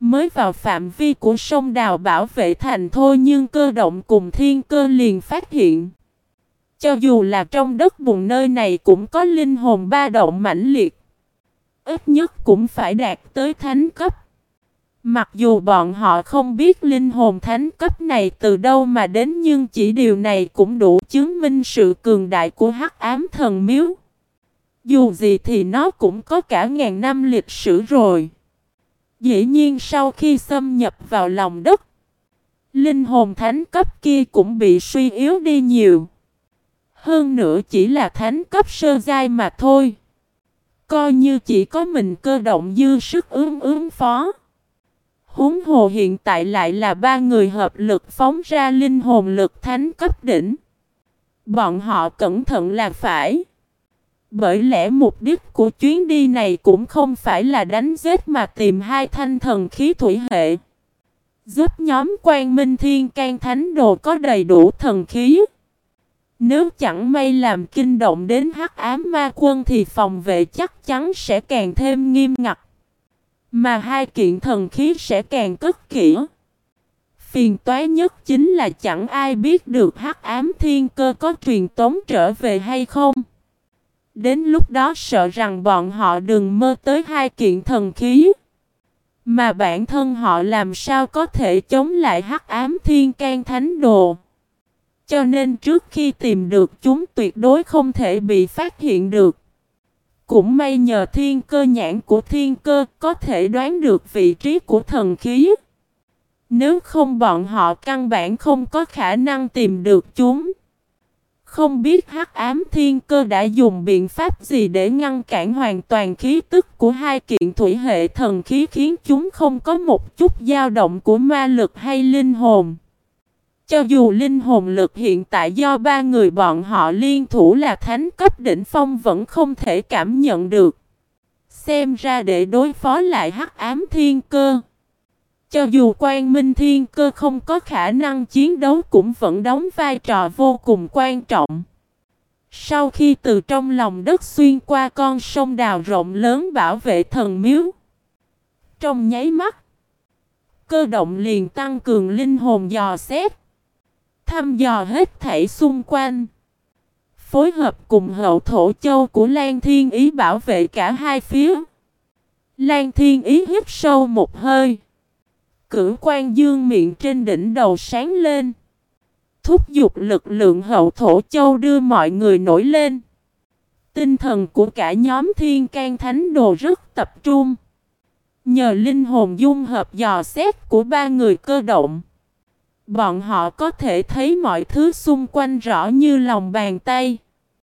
Mới vào phạm vi của sông đào bảo vệ thành thôi nhưng cơ động cùng thiên cơ liền phát hiện. Cho dù là trong đất bùn nơi này cũng có linh hồn ba động mãnh liệt. Ít nhất cũng phải đạt tới thánh cấp. Mặc dù bọn họ không biết linh hồn thánh cấp này từ đâu mà đến nhưng chỉ điều này cũng đủ chứng minh sự cường đại của hắc ám thần miếu. Dù gì thì nó cũng có cả ngàn năm lịch sử rồi. Dĩ nhiên sau khi xâm nhập vào lòng đất, linh hồn thánh cấp kia cũng bị suy yếu đi nhiều. Hơn nữa chỉ là thánh cấp sơ giai mà thôi. Coi như chỉ có mình cơ động dư sức ứng ứng phó. Húng hồ hiện tại lại là ba người hợp lực phóng ra linh hồn lực thánh cấp đỉnh. Bọn họ cẩn thận là phải. Bởi lẽ mục đích của chuyến đi này cũng không phải là đánh giết mà tìm hai thanh thần khí thủy hệ. Giúp nhóm quan minh thiên can thánh đồ có đầy đủ thần khí. Nếu chẳng may làm kinh động đến hắc ám ma quân thì phòng vệ chắc chắn sẽ càng thêm nghiêm ngặt. Mà hai kiện thần khí sẽ càng cất kỹ. Phiền toái nhất chính là chẳng ai biết được hắc ám thiên cơ có truyền tống trở về hay không. Đến lúc đó sợ rằng bọn họ đừng mơ tới hai kiện thần khí. Mà bản thân họ làm sao có thể chống lại hắc ám thiên can thánh đồ. Cho nên trước khi tìm được chúng tuyệt đối không thể bị phát hiện được. Cũng may nhờ thiên cơ nhãn của thiên cơ có thể đoán được vị trí của thần khí. Nếu không bọn họ căn bản không có khả năng tìm được chúng. Không biết hắc ám thiên cơ đã dùng biện pháp gì để ngăn cản hoàn toàn khí tức của hai kiện thủy hệ thần khí khiến chúng không có một chút dao động của ma lực hay linh hồn. Cho dù linh hồn lực hiện tại do ba người bọn họ liên thủ là thánh cấp đỉnh phong vẫn không thể cảm nhận được. Xem ra để đối phó lại hắc ám thiên cơ. Cho dù quan minh thiên cơ không có khả năng chiến đấu cũng vẫn đóng vai trò vô cùng quan trọng. Sau khi từ trong lòng đất xuyên qua con sông đào rộng lớn bảo vệ thần miếu. Trong nháy mắt, cơ động liền tăng cường linh hồn dò xét thăm dò hết thảy xung quanh. Phối hợp cùng hậu thổ châu của Lan Thiên Ý bảo vệ cả hai phía. Lan Thiên Ý hít sâu một hơi. Cử quan dương miệng trên đỉnh đầu sáng lên. Thúc giục lực lượng hậu thổ châu đưa mọi người nổi lên. Tinh thần của cả nhóm thiên can thánh đồ rất tập trung. Nhờ linh hồn dung hợp dò xét của ba người cơ động. Bọn họ có thể thấy mọi thứ xung quanh rõ như lòng bàn tay.